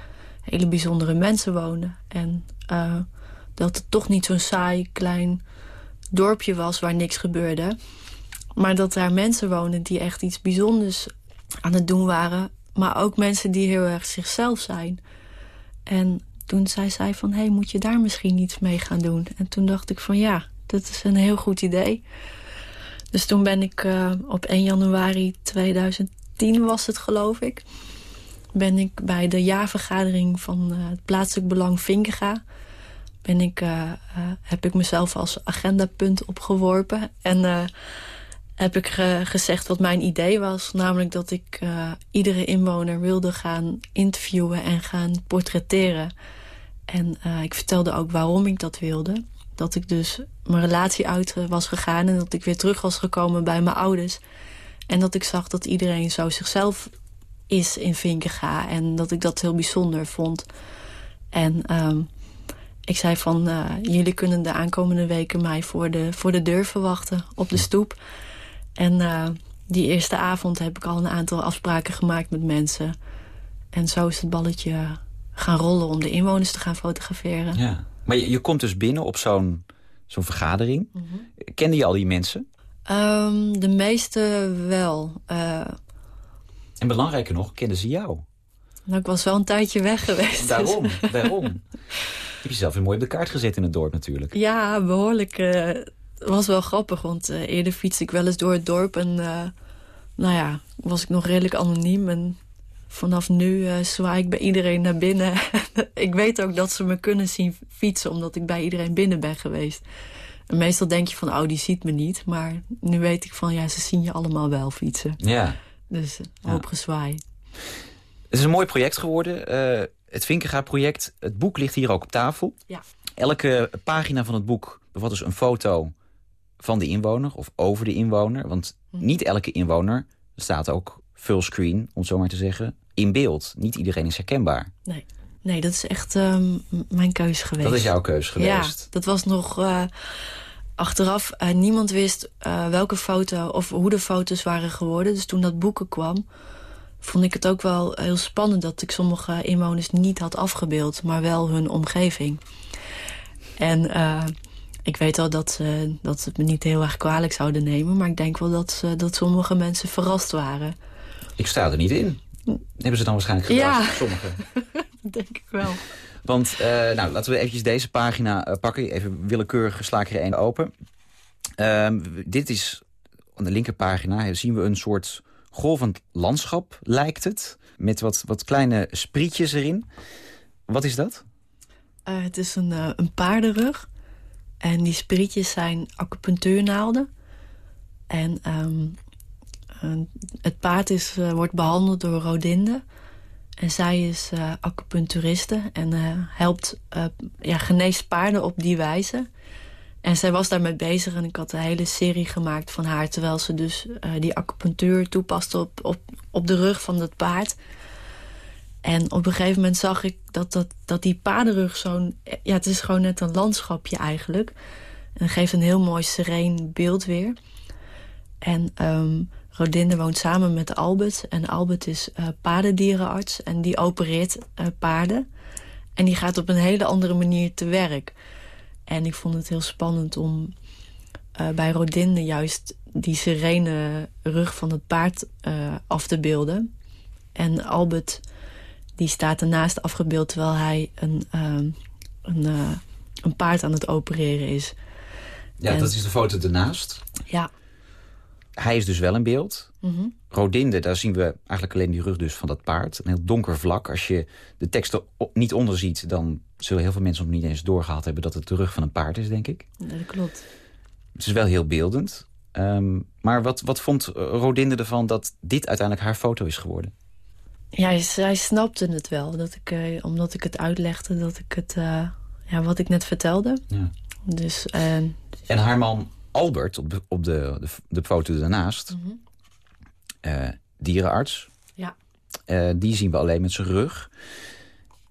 hele bijzondere mensen wonen. En uh, dat het toch niet zo'n saai klein dorpje was waar niks gebeurde. Maar dat daar mensen wonen die echt iets bijzonders aan het doen waren. Maar ook mensen die heel erg zichzelf zijn. En toen zei zij van, hé, hey, moet je daar misschien iets mee gaan doen? En toen dacht ik van, ja, dat is een heel goed idee. Dus toen ben ik uh, op 1 januari 2010 was het geloof ik... ben ik bij de jaarvergadering van uh, het plaatselijk belang Vinkega... Ben ik, uh, heb ik mezelf als agendapunt opgeworpen. En heb ik gezegd wat mijn idee was. Namelijk dat ik iedere inwoner wilde gaan interviewen en gaan portretteren. En ik vertelde ook waarom ik dat wilde dat ik dus mijn relatie uit was gegaan... en dat ik weer terug was gekomen bij mijn ouders. En dat ik zag dat iedereen zo zichzelf is in Vinkenga... en dat ik dat heel bijzonder vond. En um, ik zei van, uh, jullie kunnen de aankomende weken mij voor de, voor de deur verwachten op de stoep. En uh, die eerste avond heb ik al een aantal afspraken gemaakt met mensen. En zo is het balletje gaan rollen om de inwoners te gaan fotograferen. Ja. Maar je, je komt dus binnen op zo'n zo'n vergadering. Mm Kende je al die mensen? Um, de meeste wel. Uh, en belangrijker nog, kenden ze jou? Nou, ik was wel een tijdje weg geweest. Daarom, dus. daarom. Je hebt jezelf weer mooi op de kaart gezet in het dorp natuurlijk. Ja, behoorlijk. Uh, het was wel grappig, want uh, eerder fietste ik wel eens door het dorp... en nou ja, was ik nog redelijk anoniem... en vanaf nu zwaai ik bij iedereen naar binnen. ik weet ook dat ze me kunnen zien fietsen... omdat ik bij iedereen binnen ben geweest. En meestal denk je van, oh, die ziet me niet. Maar nu weet ik van, ja, ze zien je allemaal wel fietsen. Ja. Dus uh, hoop gezwaai. Het is een mooi project geworden. Uh, het Vinkenga-project. Het boek ligt hier ook op tafel. Ja. Elke pagina van het boek bevat dus een foto van de inwoner... of over de inwoner. Want hm. niet elke inwoner staat ook fullscreen, om het zo maar te zeggen in beeld. Niet iedereen is herkenbaar. Nee, nee dat is echt um, mijn keus geweest. Dat is jouw keus geweest? Ja, dat was nog... Uh, achteraf, uh, niemand wist uh, welke foto of hoe de foto's waren geworden. Dus toen dat boeken kwam, vond ik het ook wel heel spannend... dat ik sommige inwoners niet had afgebeeld, maar wel hun omgeving. En ik weet al dat ze, dat ze het me niet heel erg kwalijk zouden nemen... maar ik denk wel dat, dat sommige mensen verrast waren. Ik sta er niet in. Hebben ze dan waarschijnlijk gedacht, ja. sommigen? denk ik wel. Want, uh, nou, laten we eventjes deze pagina uh, pakken. Even willekeurig sla ik er één open. Uh, dit is, aan de linkerpagina zien we een soort golvend landschap, lijkt het. Met wat, wat kleine sprietjes erin. Wat is dat? Uh, het is een, een paardenrug. En die sprietjes zijn acupunctuurnaalden. En um, het paard is, wordt behandeld door Rodinde. En zij is uh, acupuncturiste en uh, helpt, ja, geneest paarden op die wijze. En zij was daarmee bezig en ik had een hele serie gemaakt van haar... terwijl ze dus die acupunctuur toepaste op, op, op de rug van het paard. En op een gegeven moment zag ik dat, dat, dat die paardenrug zo'n... Ja, het is gewoon net een landschapje eigenlijk. En geeft een heel mooi sereen beeld weer. En um, Rodinde woont samen met Albert. En Albert is uh, paardendierenarts en die opereert uh, paarden. En die gaat op een hele andere manier te werk. En ik vond het heel spannend om uh, bij Rodinde juist die serene rug van het paard af te beelden. En Albert die staat ernaast afgebeeld terwijl hij een, een, een paard aan het opereren is. Ja, en, dat is de foto ernaast. Ja hij is dus wel in beeld. Mm Rodinde, daar zien we eigenlijk alleen die rug dus van dat paard. Een heel donker vlak. Als je de teksten niet onderziet... dan zullen heel veel mensen nog niet eens doorgehad hebben... dat het de rug van een paard is, denk ik. Ja, dat klopt. Het is wel heel beeldend. Um, maar wat, wat vond Rodinde ervan dat dit uiteindelijk haar foto is geworden? Ja, zij snapte het wel. Dat ik, uh, omdat ik het uitlegde, dat ik het... Uh, ja, wat ik net vertelde. Ja. Dus, uh, en haar man Albert, op de, op de, de, de foto daarnaast, mm -hmm. uh, dierenarts. Ja. Uh, die zien we alleen met zijn rug.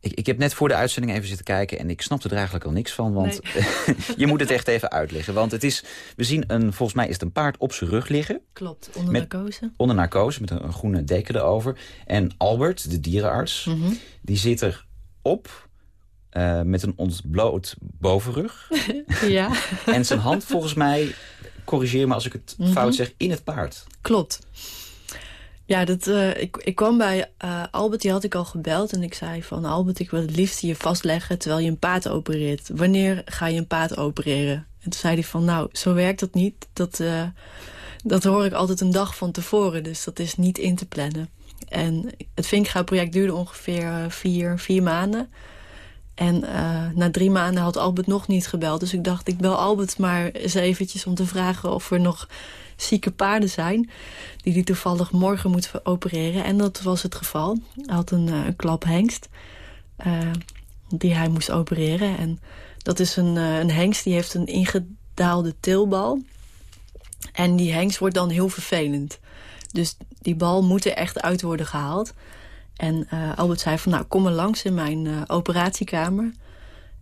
Ik, ik heb net voor de uitzending even zitten kijken... en ik snapte er eigenlijk al niks van. Want nee. je moet het echt even uitleggen. Want het is, we zien een, volgens mij is het een paard op zijn rug liggen. Klopt, onder met, narcose. Onder narcose, met een, een, groene deken erover. En Albert, de dierenarts, mm -hmm. die zit erop uh, met een ontbloot bovenrug. ja. en zijn hand volgens mij, corrigeer me als ik het mm -hmm. fout zeg, in het paard. Klopt. Ja, dat, uh, ik, ik kwam bij uh, Albert, die had ik al gebeld. En ik zei van, Albert, ik wil het liefst je vastleggen terwijl je een paard opereert. Wanneer ga je een paard opereren? En toen zei hij van, nou, zo werkt dat niet. Dat, dat hoor ik altijd een dag van tevoren. Dus dat is niet in te plannen. En het Vinkga-project duurde ongeveer eh, vier, vier maanden. En uh, na drie maanden had Albert nog niet gebeld. Dus ik dacht, ik bel Albert maar eens eventjes om te vragen... of er nog zieke paarden zijn... die hij toevallig morgen moet opereren. En dat was het geval. Hij had een, uh, een klap hengst uh, die hij moest opereren. En dat is een, een hengst die heeft een ingedaalde tilbal. En die hengst wordt dan heel vervelend. Dus die bal moet er echt uit worden gehaald... En uh, Albert zei van, nou, kom maar langs in mijn uh, operatiekamer.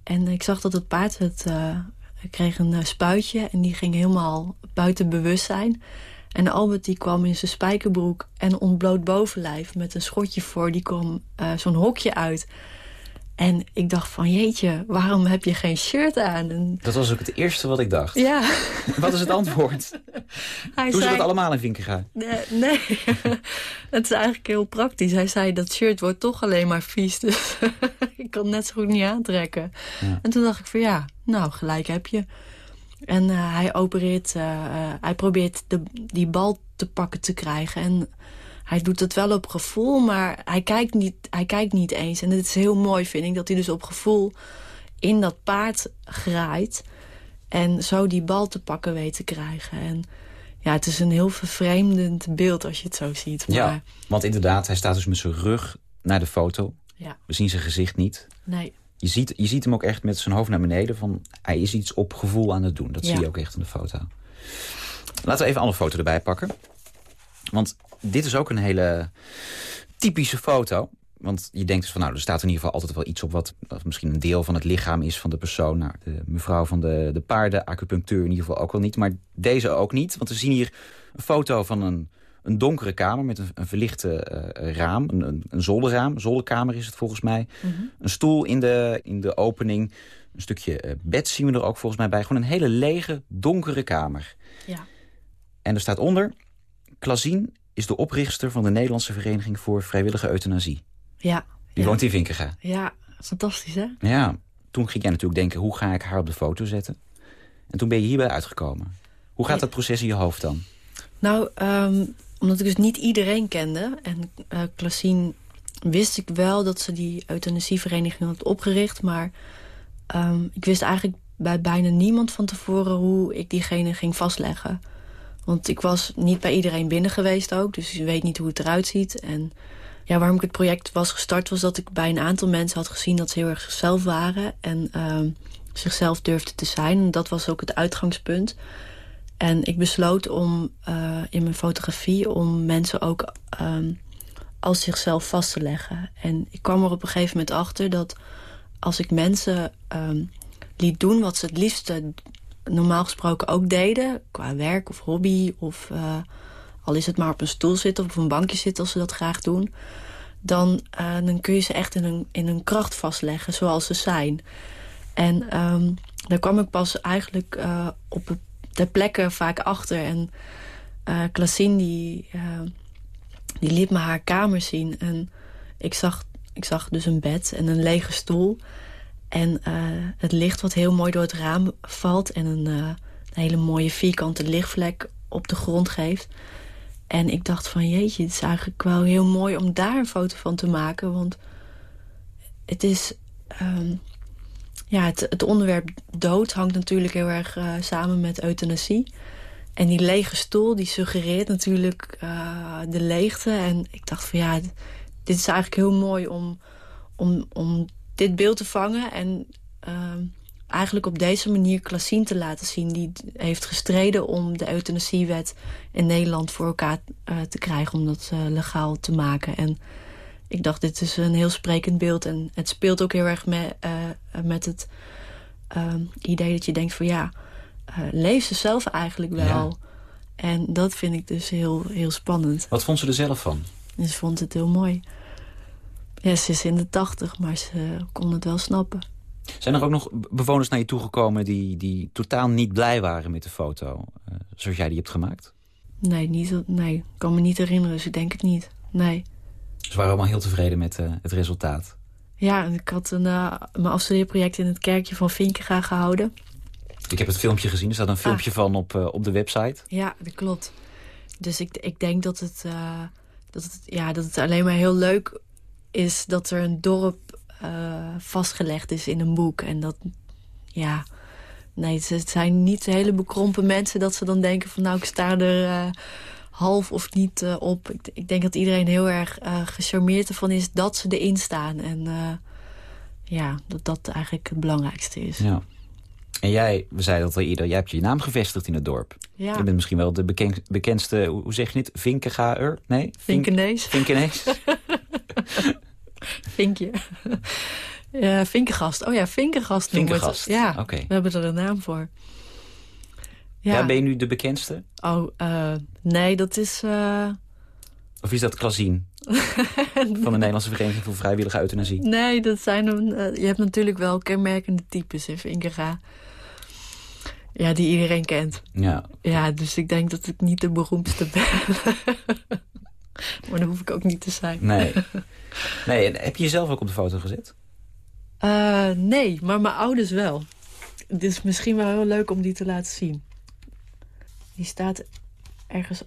En ik zag dat het paard, het uh, kreeg een spuitje en die ging helemaal buiten bewustzijn. En Albert die kwam in zijn spijkerbroek en ontbloot bovenlijf met een schotje voor. Die kwam zo'n hokje uit. En ik dacht van, jeetje, waarom heb je geen shirt aan? En... Dat was ook het eerste wat ik dacht. Ja. Wat is het antwoord? Hij Doen zei... ze dat allemaal in Vinkenga? Nee, nee. het is eigenlijk heel praktisch. Hij zei, dat shirt wordt toch alleen maar vies. Dus ik kan het net zo goed niet aantrekken. Ja. En toen dacht ik van, ja, nou, gelijk heb je. En uh, hij opereert, uh, uh, hij probeert de, die bal te pakken te krijgen. En hij doet het wel op gevoel, maar hij kijkt, niet, hij kijkt niet eens. En het is heel mooi, vind ik, dat hij dus op gevoel in dat paard graait. En zo die bal te pakken weet te krijgen. En ja, het is een heel vervreemdend beeld als je het zo ziet. Maar... Ja, want inderdaad, hij staat dus met zijn rug naar de foto. Ja. We zien zijn gezicht niet. Nee. Je ziet, je ziet hem ook echt met zijn hoofd naar beneden. Van, hij is iets op gevoel aan het doen. Dat ja. zie je ook echt in de foto. Laten we even een andere foto erbij pakken. Want dit is ook een hele typische foto. Want je denkt dus van, nou, er staat in ieder geval altijd wel iets op... wat, wat misschien een deel van het lichaam is van de persoon. Nou, de mevrouw van de, de paarden, acupunctuur in ieder geval ook wel niet. Maar deze ook niet, want we zien hier een foto van een, een donkere kamer... met een, een verlichte uh, raam, een, een, een zolderraam. Zolderkamer is het volgens mij. Mm -hmm. Een stoel in de, in de opening. Een stukje uh, bed zien we er ook volgens mij bij. Gewoon een hele lege, donkere kamer. Ja. En er staat onder... Klasien is de oprichter van de Nederlandse Vereniging voor Vrijwillige Euthanasie. Ja. Die ja. woont in Vinkega. Ja, fantastisch hè? Ja, toen ging jij natuurlijk denken, hoe ga ik haar op de foto zetten? En toen ben je hierbij uitgekomen. Hoe gaat Ja. dat proces in je hoofd dan? Nou, ehm, omdat ik dus niet iedereen kende. En Klassien wist ik wel dat ze die euthanasievereniging had opgericht. Maar ehm, ik wist eigenlijk bij bijna niemand van tevoren hoe ik diegene ging vastleggen. Want ik was niet bij iedereen binnen geweest ook. Dus je weet niet hoe het eruit ziet. En ja, waarom ik het project was gestart was dat ik bij een aantal mensen had gezien dat ze heel erg zichzelf waren. En ehm, zichzelf durfden te zijn. En dat was ook het uitgangspunt. En ik besloot om uh, in mijn fotografie om mensen ook um, als zichzelf vast te leggen. En ik kwam er op een gegeven moment achter dat als ik mensen um, liet doen wat ze het liefste normaal gesproken ook deden, qua werk of hobby of uh, al is het maar op een stoel zitten of op een bankje zitten als ze dat graag doen, dan, uh, dan kun je ze echt in hun, in hun kracht vastleggen zoals ze zijn. En um, daar kwam ik pas eigenlijk uh, op ter plekke vaak achter. En uh, die, die liet me haar kamer zien. En ik zag, ik zag dus een bed en een lege stoel. En uh, het licht wat heel mooi door het raam valt. En een, een hele mooie vierkante lichtvlek op de grond geeft. En ik dacht van jeetje, het is eigenlijk wel heel mooi om daar een foto van te maken. Want het is... Um, ja, het, het, onderwerp dood hangt natuurlijk heel erg uh, samen met euthanasie. En die lege stoel, die suggereert natuurlijk de leegte. En ik dacht van ja, dit is eigenlijk heel mooi om, om, om dit beeld te vangen. En uh, eigenlijk op deze manier Klassien te laten zien. Die heeft gestreden om de euthanasiewet in Nederland voor elkaar uh, te krijgen. Om dat legaal te maken. En ik dacht, dit is een heel sprekend beeld. En het speelt ook heel erg me, uh, met het uh, idee dat je denkt van ja, leef ze zelf eigenlijk wel. Ja. En dat vind ik dus heel, heel spannend. Wat vond ze er zelf van? Ze vond het heel mooi. Ja, ze is in de tachtig, maar ze kon het wel snappen. Zijn er ook nog bewoners naar je toegekomen die, die totaal niet blij waren met de foto? Uh, zoals jij die hebt gemaakt? Nee, niet, nee, ik kan me niet herinneren, dus ik denk het niet. Nee. Ze waren allemaal heel tevreden met uh, het resultaat. Ja, ik had een, uh, mijn afstudeerproject in het kerkje van Vinkega gehouden. Ik heb het filmpje gezien, er staat een filmpje ah. van op, op de website. Ja, dat klopt. dus ik, ik denk dat het, dat, het, ja, dat het alleen maar heel leuk is dat er een dorp uh, vastgelegd is in een boek. En dat, ja, nee, het zijn niet hele bekrompen mensen dat ze dan denken van nou, ik sta er uh, half of niet uh, op. Ik, ik, denk dat iedereen heel erg gecharmeerd ervan is dat ze erin staan. En ja, dat dat eigenlijk het belangrijkste is. Ja. En jij, we zeiden dat al eerder, jij hebt je naam gevestigd in het dorp. Ja. Je bent misschien wel de beken, bekendste, hoe zeg je het, Vinkengaer? Nee? Vinkenees. Vinkenees. Vinkje. Ja, Vinkengast. Oh ja, Vinkengast noemen Vinkengast, het. Ja, we hebben er een naam voor. Ja, Ja, ben je nu de bekendste? oh, eh, nee, dat is... eh, Of is dat Klasien van de Nederlandse Vereniging voor Vrijwillige Euthanasie? nee, dat zijn... een, eh, je hebt natuurlijk wel kenmerkende types in Vinkega. Ja, die iedereen kent. Ja, Ja, dus ik denk dat ik niet de beroemdste ben. maar dat hoef ik ook niet te zijn. nee. nee, heb je jezelf ook op de foto gezet? Eh, nee, maar mijn ouders wel. Het is misschien wel heel leuk om die te laten zien. Die staat ergens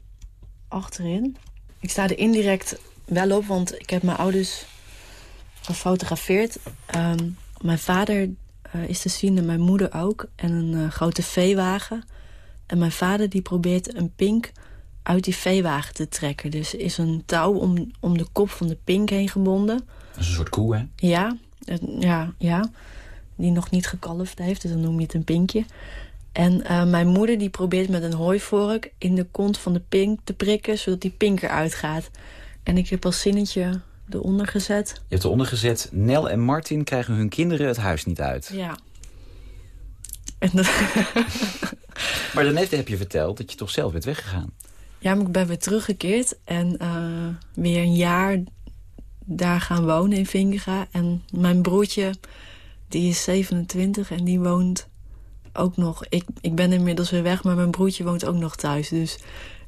achterin. Ik sta er indirect wel op, want ik heb mijn ouders gefotografeerd. Ehm, mijn vader eh, is te zien en mijn moeder ook. En een eh, grote veewagen. En mijn vader die probeert een pink uit die veewagen te trekken. Dus is een touw om, om de kop van de pink heen gebonden. Dat is een soort koe, hè? Ja, het- ja, ja. Die nog niet gekalfd heeft, dus dan noem je het een pinkje. En eh, mijn moeder die probeert met een hooivork in de kont van de pink te prikken... zodat die pink eruit gaat. En ik heb als zinnetje eronder gezet. Je hebt eronder gezet, Nel en Martin krijgen hun kinderen het huis niet uit. Ja. En dat, Maar daarnet heb je verteld dat je toch zelf bent weggegaan. Ja, maar ik ben weer teruggekeerd. En eh, weer een jaar daar gaan wonen in Vinkega. En mijn broertje, die is 27 en die woont ook nog... Ik, ik ben inmiddels weer weg, maar mijn broertje woont ook nog thuis. Dus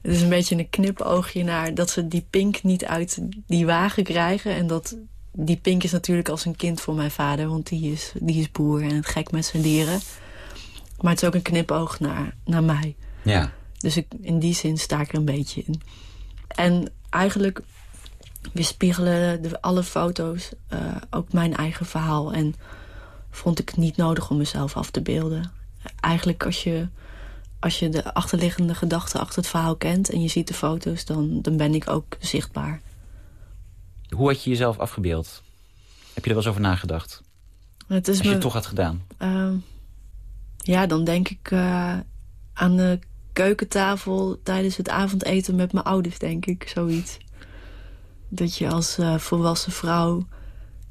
het is een beetje een knipoogje naar dat ze die pink niet uit die wagen krijgen. En dat die pink is natuurlijk als een kind voor mijn vader. Want die is, die is boer en gek met zijn dieren. Maar het is ook een knipoog naar, naar mij. Ja. Dus ik, in die zin sta ik er een beetje in. En eigenlijk weerspiegelen de, alle foto's eh, ook mijn eigen verhaal. En vond ik het niet nodig om mezelf af te beelden. Eigenlijk als je, als je de achterliggende gedachten achter het verhaal kent... en je ziet de foto's, dan, dan ben ik ook zichtbaar. Hoe had je jezelf afgebeeld? Heb je er wel eens over nagedacht? Het is Als je me- het toch had gedaan. Ehm, ja, dan denk ik eh, aan de keukentafel tijdens het avondeten met mijn ouders, denk ik. Zoiets. Dat je als eh, volwassen vrouw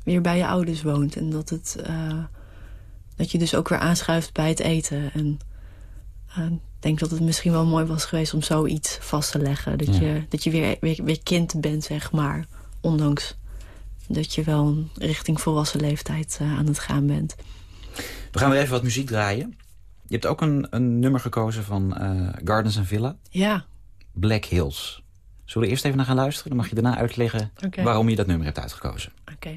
weer bij je ouders woont. En dat, het, eh, dat je dus ook weer aanschuift bij het eten. En eh, ik denk dat het misschien wel mooi was geweest om zoiets vast te leggen. Dat Ja. je, dat je weer, weer, weer kind bent, zeg maar. Ondanks dat je wel richting volwassen leeftijd aan het gaan bent. We gaan weer even wat muziek draaien. Je hebt ook een, een nummer gekozen van eh, Gardens and Villa. Ja, Black Hills. Zullen we eerst even naar gaan luisteren? Dan mag je daarna uitleggen waarom je dat nummer hebt uitgekozen. oké.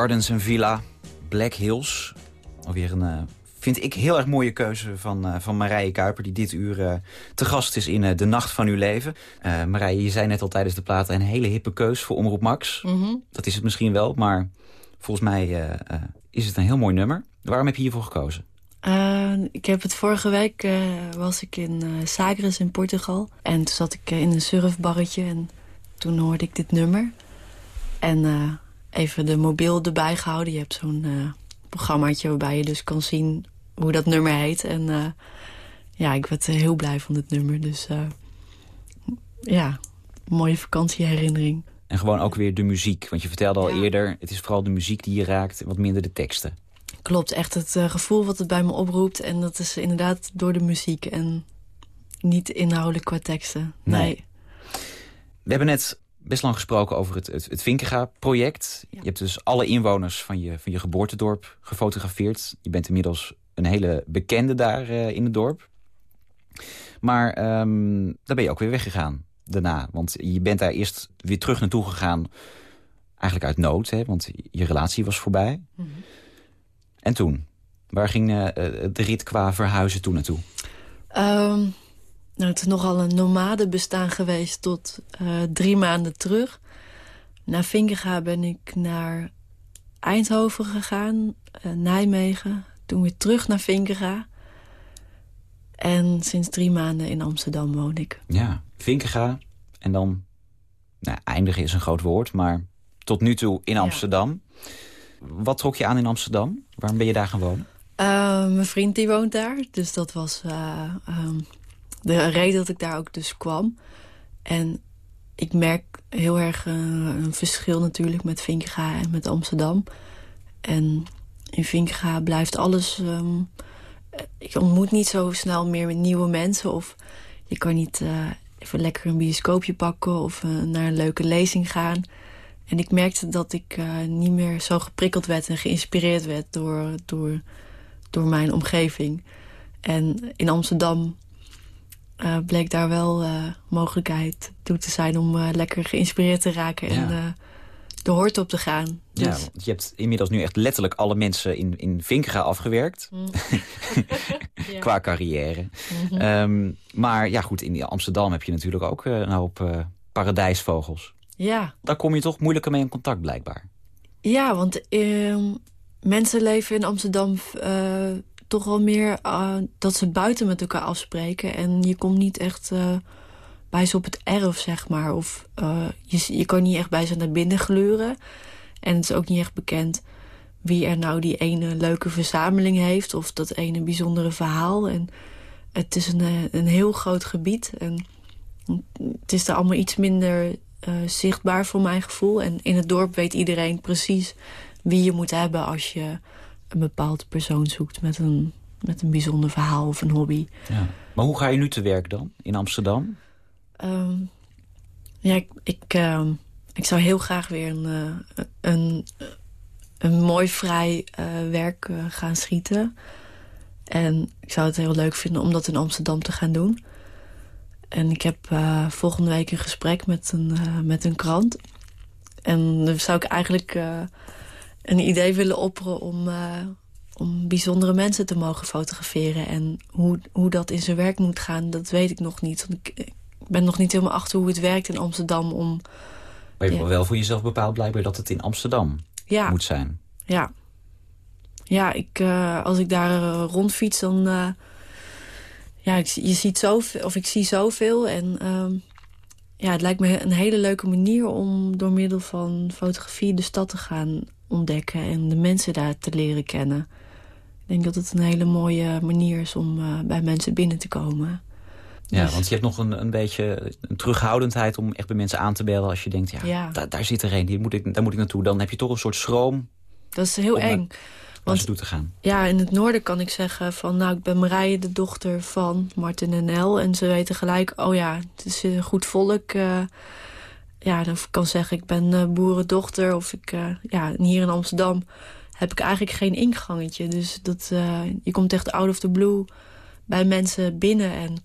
Gardens and Villa, Black Hills. Alweer een, uh, vind ik, heel erg mooie keuze van, uh, van Marije Kuiper... die dit uur uh, te gast is in De Nacht van Uw Leven. Marije, je zei net al tijdens de platen... een hele hippe keus voor Omroep Max. Mm -hmm. Dat is het misschien wel, maar volgens mij is het een heel mooi nummer. Waarom heb je hiervoor gekozen? ik heb het vorige week, was ik in Sagres in Portugal. En toen zat ik in een surfbarretje en toen hoorde ik dit nummer. En even de mobiel erbij gehouden. Je hebt zo'n uh, programmaatje waarbij je dus kan zien hoe dat nummer heet. En uh, ja, ik werd heel blij van dit nummer. Dus uh, ja, mooie vakantieherinnering. En gewoon ook weer de muziek. Want je vertelde al ja. eerder, het is vooral de muziek die je raakt... wat minder de teksten. Klopt, echt het gevoel wat het bij me oproept. En dat is inderdaad door de muziek en niet inhoudelijk qua teksten. Nee. nee. We hebben net best lang gesproken over het, het, het Vinkenga-project. Ja. Je hebt dus alle inwoners van je, van je geboortedorp gefotografeerd. Je bent inmiddels een hele bekende daar uh, in het dorp. Maar um, daar ben je ook weer weggegaan daarna. Want je bent daar eerst weer terug naartoe gegaan. Eigenlijk uit nood, hè, want je relatie was voorbij. Mm -hmm. En toen? Waar ging uh, de rit qua verhuizen toen naartoe? Um, nou, het is nogal een nomade bestaan geweest tot uh, drie maanden terug. Na Vinkenga ben ik naar Eindhoven gegaan, uh, Nijmegen. Toen weer terug naar Vinkenga. En sinds drie maanden in Amsterdam woon ik. Ja, Vinkenga en dan... Nou, eindigen is een groot woord, maar tot nu toe in Amsterdam. Ja. Wat trok je aan in Amsterdam? Waarom ben je daar gaan wonen? Uh, mijn vriend die woont daar, dus dat was... Um, de reden dat ik daar ook dus kwam. En ik merk heel erg uh, een verschil natuurlijk met Vinkenga en met Amsterdam. En in Vinkenga blijft alles... Um, ik ontmoet niet zo snel meer met nieuwe mensen. Of je kan niet uh, even lekker een bioscoopje pakken of uh, naar een leuke lezing gaan. En ik merkte dat ik niet meer zo geprikkeld werd en geïnspireerd werd door, door, door mijn omgeving. En in Amsterdam uh, bleek daar wel uh, mogelijkheid toe te zijn om uh, lekker geïnspireerd te raken en de hoort op te gaan. Dus. Ja, want je hebt inmiddels nu echt letterlijk alle mensen in, in Vinkenga afgewerkt. Mm. Qua carrière. Mm -hmm. um, maar ja goed, in Amsterdam heb je natuurlijk ook een hoop paradijsvogels. Ja. Daar kom je toch moeilijker mee in contact blijkbaar. Ja, want ehm, mensen leven in Amsterdam toch wel meer uh, dat ze buiten met elkaar afspreken. En je komt niet echt uh, bij ze op het erf, zeg maar. Of uh, je, je kan niet echt bij ze naar binnen gluren. En het is ook niet echt bekend wie er nou die ene leuke verzameling heeft. Of dat ene bijzondere verhaal. En het is een, een heel groot gebied. En het is daar allemaal iets minder zichtbaar voor mijn gevoel. En in het dorp weet iedereen precies wie je moet hebben als je een bepaald persoon zoekt met een, met een bijzonder verhaal of een hobby. Ja. Maar hoe ga je nu te werk dan in Amsterdam? Um, ja, ik, ik, uh, ik zou heel graag weer een, uh, een, een mooi vrij uh, werk gaan schieten. En ik zou het heel leuk vinden om dat in Amsterdam te gaan doen. En ik heb volgende week een gesprek met een, met een krant. En dan zou ik eigenlijk een idee willen opperen om, uh, om bijzondere mensen te mogen fotograferen. En hoe, hoe dat in zijn werk moet gaan, dat weet ik nog niet. Want ik, ik ben nog niet helemaal achter hoe het werkt in Amsterdam. Om, maar je hebt ja. wel voor jezelf bepaald blijkbaar dat het in Amsterdam ja. moet zijn. Ja, ja ik, uh, als ik daar uh, rondfiets, dan... Ja, ik, je ziet zoveel, of ik zie zoveel. En ja, het lijkt me een hele leuke manier om door middel van fotografie de stad te gaan ontdekken en de mensen daar te leren kennen. Ik denk dat het een hele mooie manier is om uh, bij mensen binnen te komen. Ja, dus... want je hebt nog een, een beetje een terughoudendheid om echt bij mensen aan te bellen... als je denkt, ja, ja. Daar, daar zit er een, die moet ik, daar moet ik naartoe. Dan heb je toch een soort schroom. Dat is heel eng. Want toe te gaan. Ja, in het noorden kan ik zeggen van... nou, ik ben Marije, de dochter van Martin en Nel. En ze weten gelijk, oh ja, het is een goed volk... Uh, ja, dan kan zeggen ik ben uh, boerendochter of ik, uh, ja, hier in Amsterdam heb ik eigenlijk geen ingangetje. Dus dat, uh, je komt echt out of the blue bij mensen binnen. En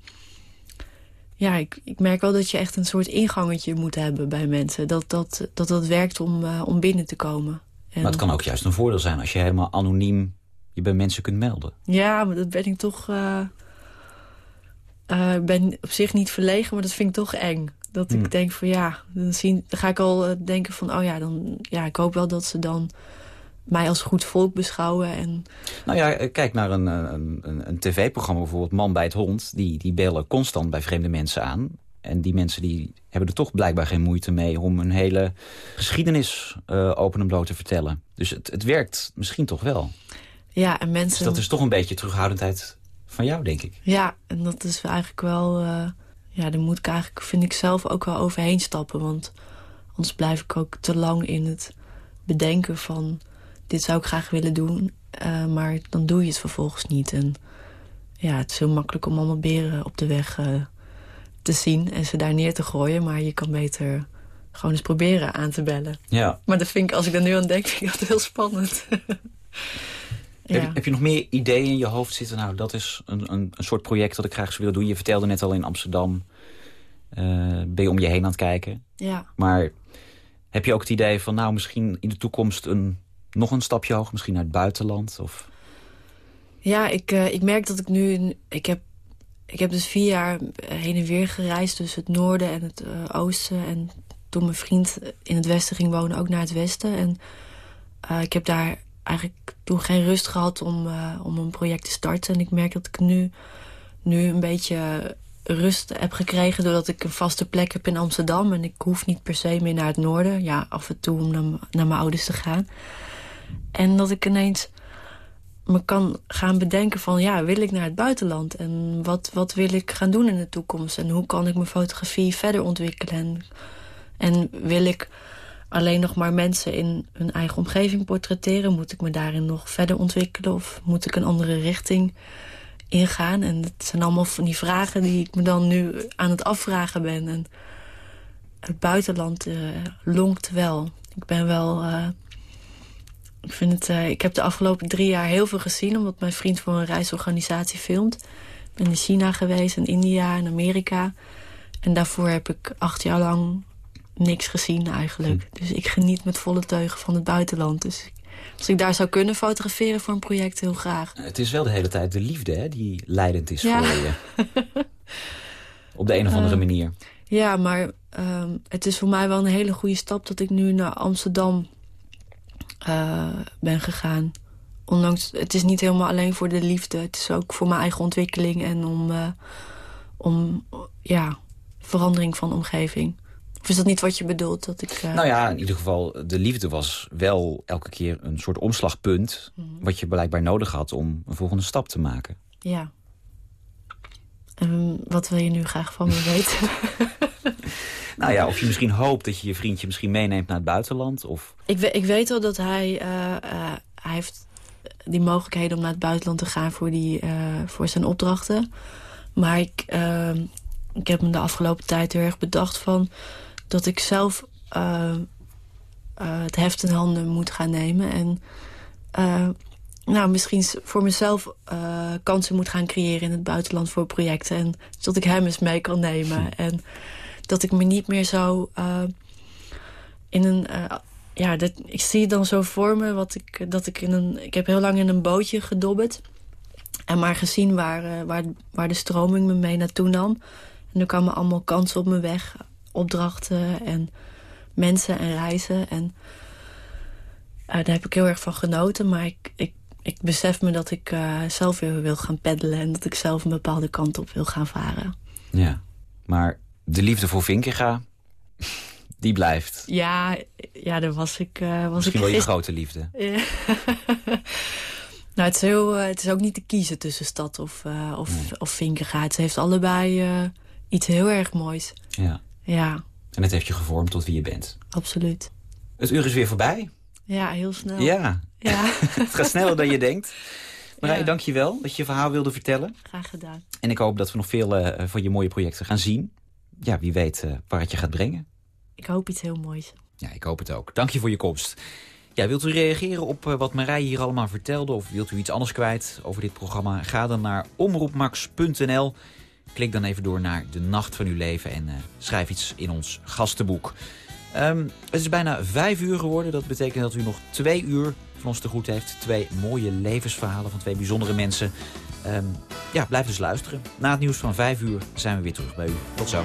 ja, ik, ik merk wel dat je echt een soort ingangetje moet hebben bij mensen. Dat dat, dat, dat werkt om, om binnen te komen. En, Maar het kan ook juist een voordeel zijn als je helemaal anoniem je bij mensen kunt melden. Ja, maar dat ben ik toch... eh, eh, Ik ben op zich niet verlegen, maar dat vind ik toch eng. Dat Hmm. ik denk van ja, dan, zien, dan ga ik al eh, denken van... oh ja, dan, ja, ik hoop wel dat ze dan mij als goed volk beschouwen. En Nou ja, eh, kijk naar een, eh, een, een, een tv-programma, bijvoorbeeld Man bij het Hond. Die, die bellen constant bij vreemde mensen aan. En die mensen die hebben er toch blijkbaar geen moeite mee... om een hele geschiedenis open en bloot te vertellen. Dus het, het werkt misschien toch wel. ja, en Dus mensen... dat is toch een beetje terughoudendheid van jou, denk ik. Ja, en dat is eigenlijk wel... ja, daar moet ik eigenlijk, vind ik zelf ook wel overheen stappen. Want anders blijf ik ook te lang in het bedenken van... dit zou ik graag willen doen, eh, maar dan doe je het vervolgens niet. En ja, het is heel makkelijk om allemaal beren op de weg eh, te zien... en ze daar neer te gooien, maar je kan beter gewoon eens proberen aan te bellen. Ja. Maar dat vind ik, als ik er nu aan denk, vind ik dat heel spannend. Heb, ja. je, heb je nog meer ideeën in je hoofd zitten? Nou, dat is een, een, een soort project dat ik graag zou willen doen. Je vertelde net al in Amsterdam. eh, ben je om je heen aan het kijken. ja. Maar heb je ook het idee van, nou, misschien in de toekomst een, nog een stapje hoger? Misschien naar het buitenland? Of... Ja, ik, eh, ik merk dat ik nu... Ik heb, ik heb dus vier jaar heen en weer gereisd tussen het noorden en het eh, oosten. En toen mijn vriend in het westen ging wonen, ook naar het westen. En ik heb daar eigenlijk toen geen rust gehad om, eh, om een project te starten. En ik merk dat ik nu, nu een beetje rust heb gekregen... doordat ik een vaste plek heb in Amsterdam. En ik hoef niet per se meer naar het noorden. Ja, af en toe om naar, naar mijn ouders te gaan. En dat ik ineens me kan gaan bedenken van... ja, wil ik naar het buitenland? En wat, wat wil ik gaan doen in de toekomst? En hoe kan ik mijn fotografie verder ontwikkelen? En, en wil ik alleen nog maar mensen in hun eigen omgeving portretteren? Moet ik me daarin nog verder ontwikkelen? Of moet ik een andere richting ingaan? En dat zijn allemaal van die vragen die ik me dan nu aan het afvragen ben. En het buitenland eh, lonkt wel. Ik ben wel... eh, ik, vind het, eh, ik heb de afgelopen drie jaar heel veel gezien... omdat mijn vriend voor een reisorganisatie filmt. Ik ben in China geweest, in India en Amerika. En daarvoor heb ik acht jaar lang niks gezien eigenlijk. Dus ik geniet met volle teugen van het buitenland. Dus als ik daar zou kunnen fotograferen voor een project, heel graag. Het is wel de hele tijd de liefde hè, die leidend is Ja. voor je. Op de een of andere Eh, manier. Ja, maar ehm, het is voor mij wel een hele goede stap... dat ik nu naar Amsterdam eh, ben gegaan. Ondanks, het is niet helemaal alleen voor de liefde. Het is ook voor mijn eigen ontwikkeling en om, eh, om ja, verandering van omgeving. Of is dat niet wat je bedoelt? Dat ik, eh, Nou ja, in ieder geval, de liefde was wel elke keer een soort omslagpunt... Mhm. wat je blijkbaar nodig had om een volgende stap te maken. Ja. Wat wil je nu graag van me weten? Nou ja, of je misschien hoopt dat je je vriendje misschien meeneemt naar het buitenland... of ik, ik weet wel dat hij... eh, eh, hij heeft die mogelijkheden om naar het buitenland te gaan voor, die, voor zijn opdrachten. Maar ik, ik heb me de afgelopen tijd heel erg bedacht van... dat ik zelf eh, eh, het heft in handen moet gaan nemen. En eh, nou, misschien voor mezelf kansen moet gaan creëren in het buitenland voor projecten. En dat ik hem eens mee kan nemen. En dat ik me niet meer zo in een... ja, dat, ik zie het dan zo voor me. Wat ik, dat ik, in een, ik heb heel lang in een bootje gedobberd. En maar gezien waar, waar, waar de stroming me mee naartoe nam. En er kwamen allemaal kansen op mijn weg. Opdrachten en mensen en reizen. En eh, daar heb ik heel erg van genoten. Maar ik, ik, ik besef me dat ik eh, zelf weer wil gaan peddelen. En dat ik zelf een bepaalde kant op wil gaan varen. ja. Maar de liefde voor Vinkenga, die blijft. Ja, ja daar was ik... eh, was Misschien ik wel je grote liefde. Ja. nou, het is, heel, het is ook niet te kiezen tussen stad of, of, Nee. of Vinkenga. Het heeft allebei iets heel erg moois. Ja. Ja, En het heeft je gevormd tot wie je bent. absoluut. Het uur is weer voorbij. Ja, heel snel. Ja, Ja, het gaat sneller dan je denkt. Marije, Ja. dank je wel dat je je verhaal wilde vertellen. graag gedaan. En ik hoop dat we nog veel eh, van je mooie projecten gaan zien. Ja, wie weet eh, waar het je gaat brengen. Ik hoop iets heel moois. Ja, ik hoop het ook. Dank je voor je komst. Ja, wilt u reageren op eh, wat Marije hier allemaal vertelde... of wilt u iets anders kwijt over dit programma? Ga dan naar omroepmax.nl. Klik dan even door naar de nacht van uw leven... en eh, schrijf iets in ons gastenboek. Ehm, het is bijna vijf uur geworden. Dat betekent dat u nog twee uur van ons te goed heeft. Twee mooie levensverhalen van twee bijzondere mensen. Ehm, ja, blijf dus luisteren. Na het nieuws van vijf uur zijn we weer terug bij u. Tot zo.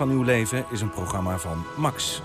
Van Uw Leven is een programma van Max.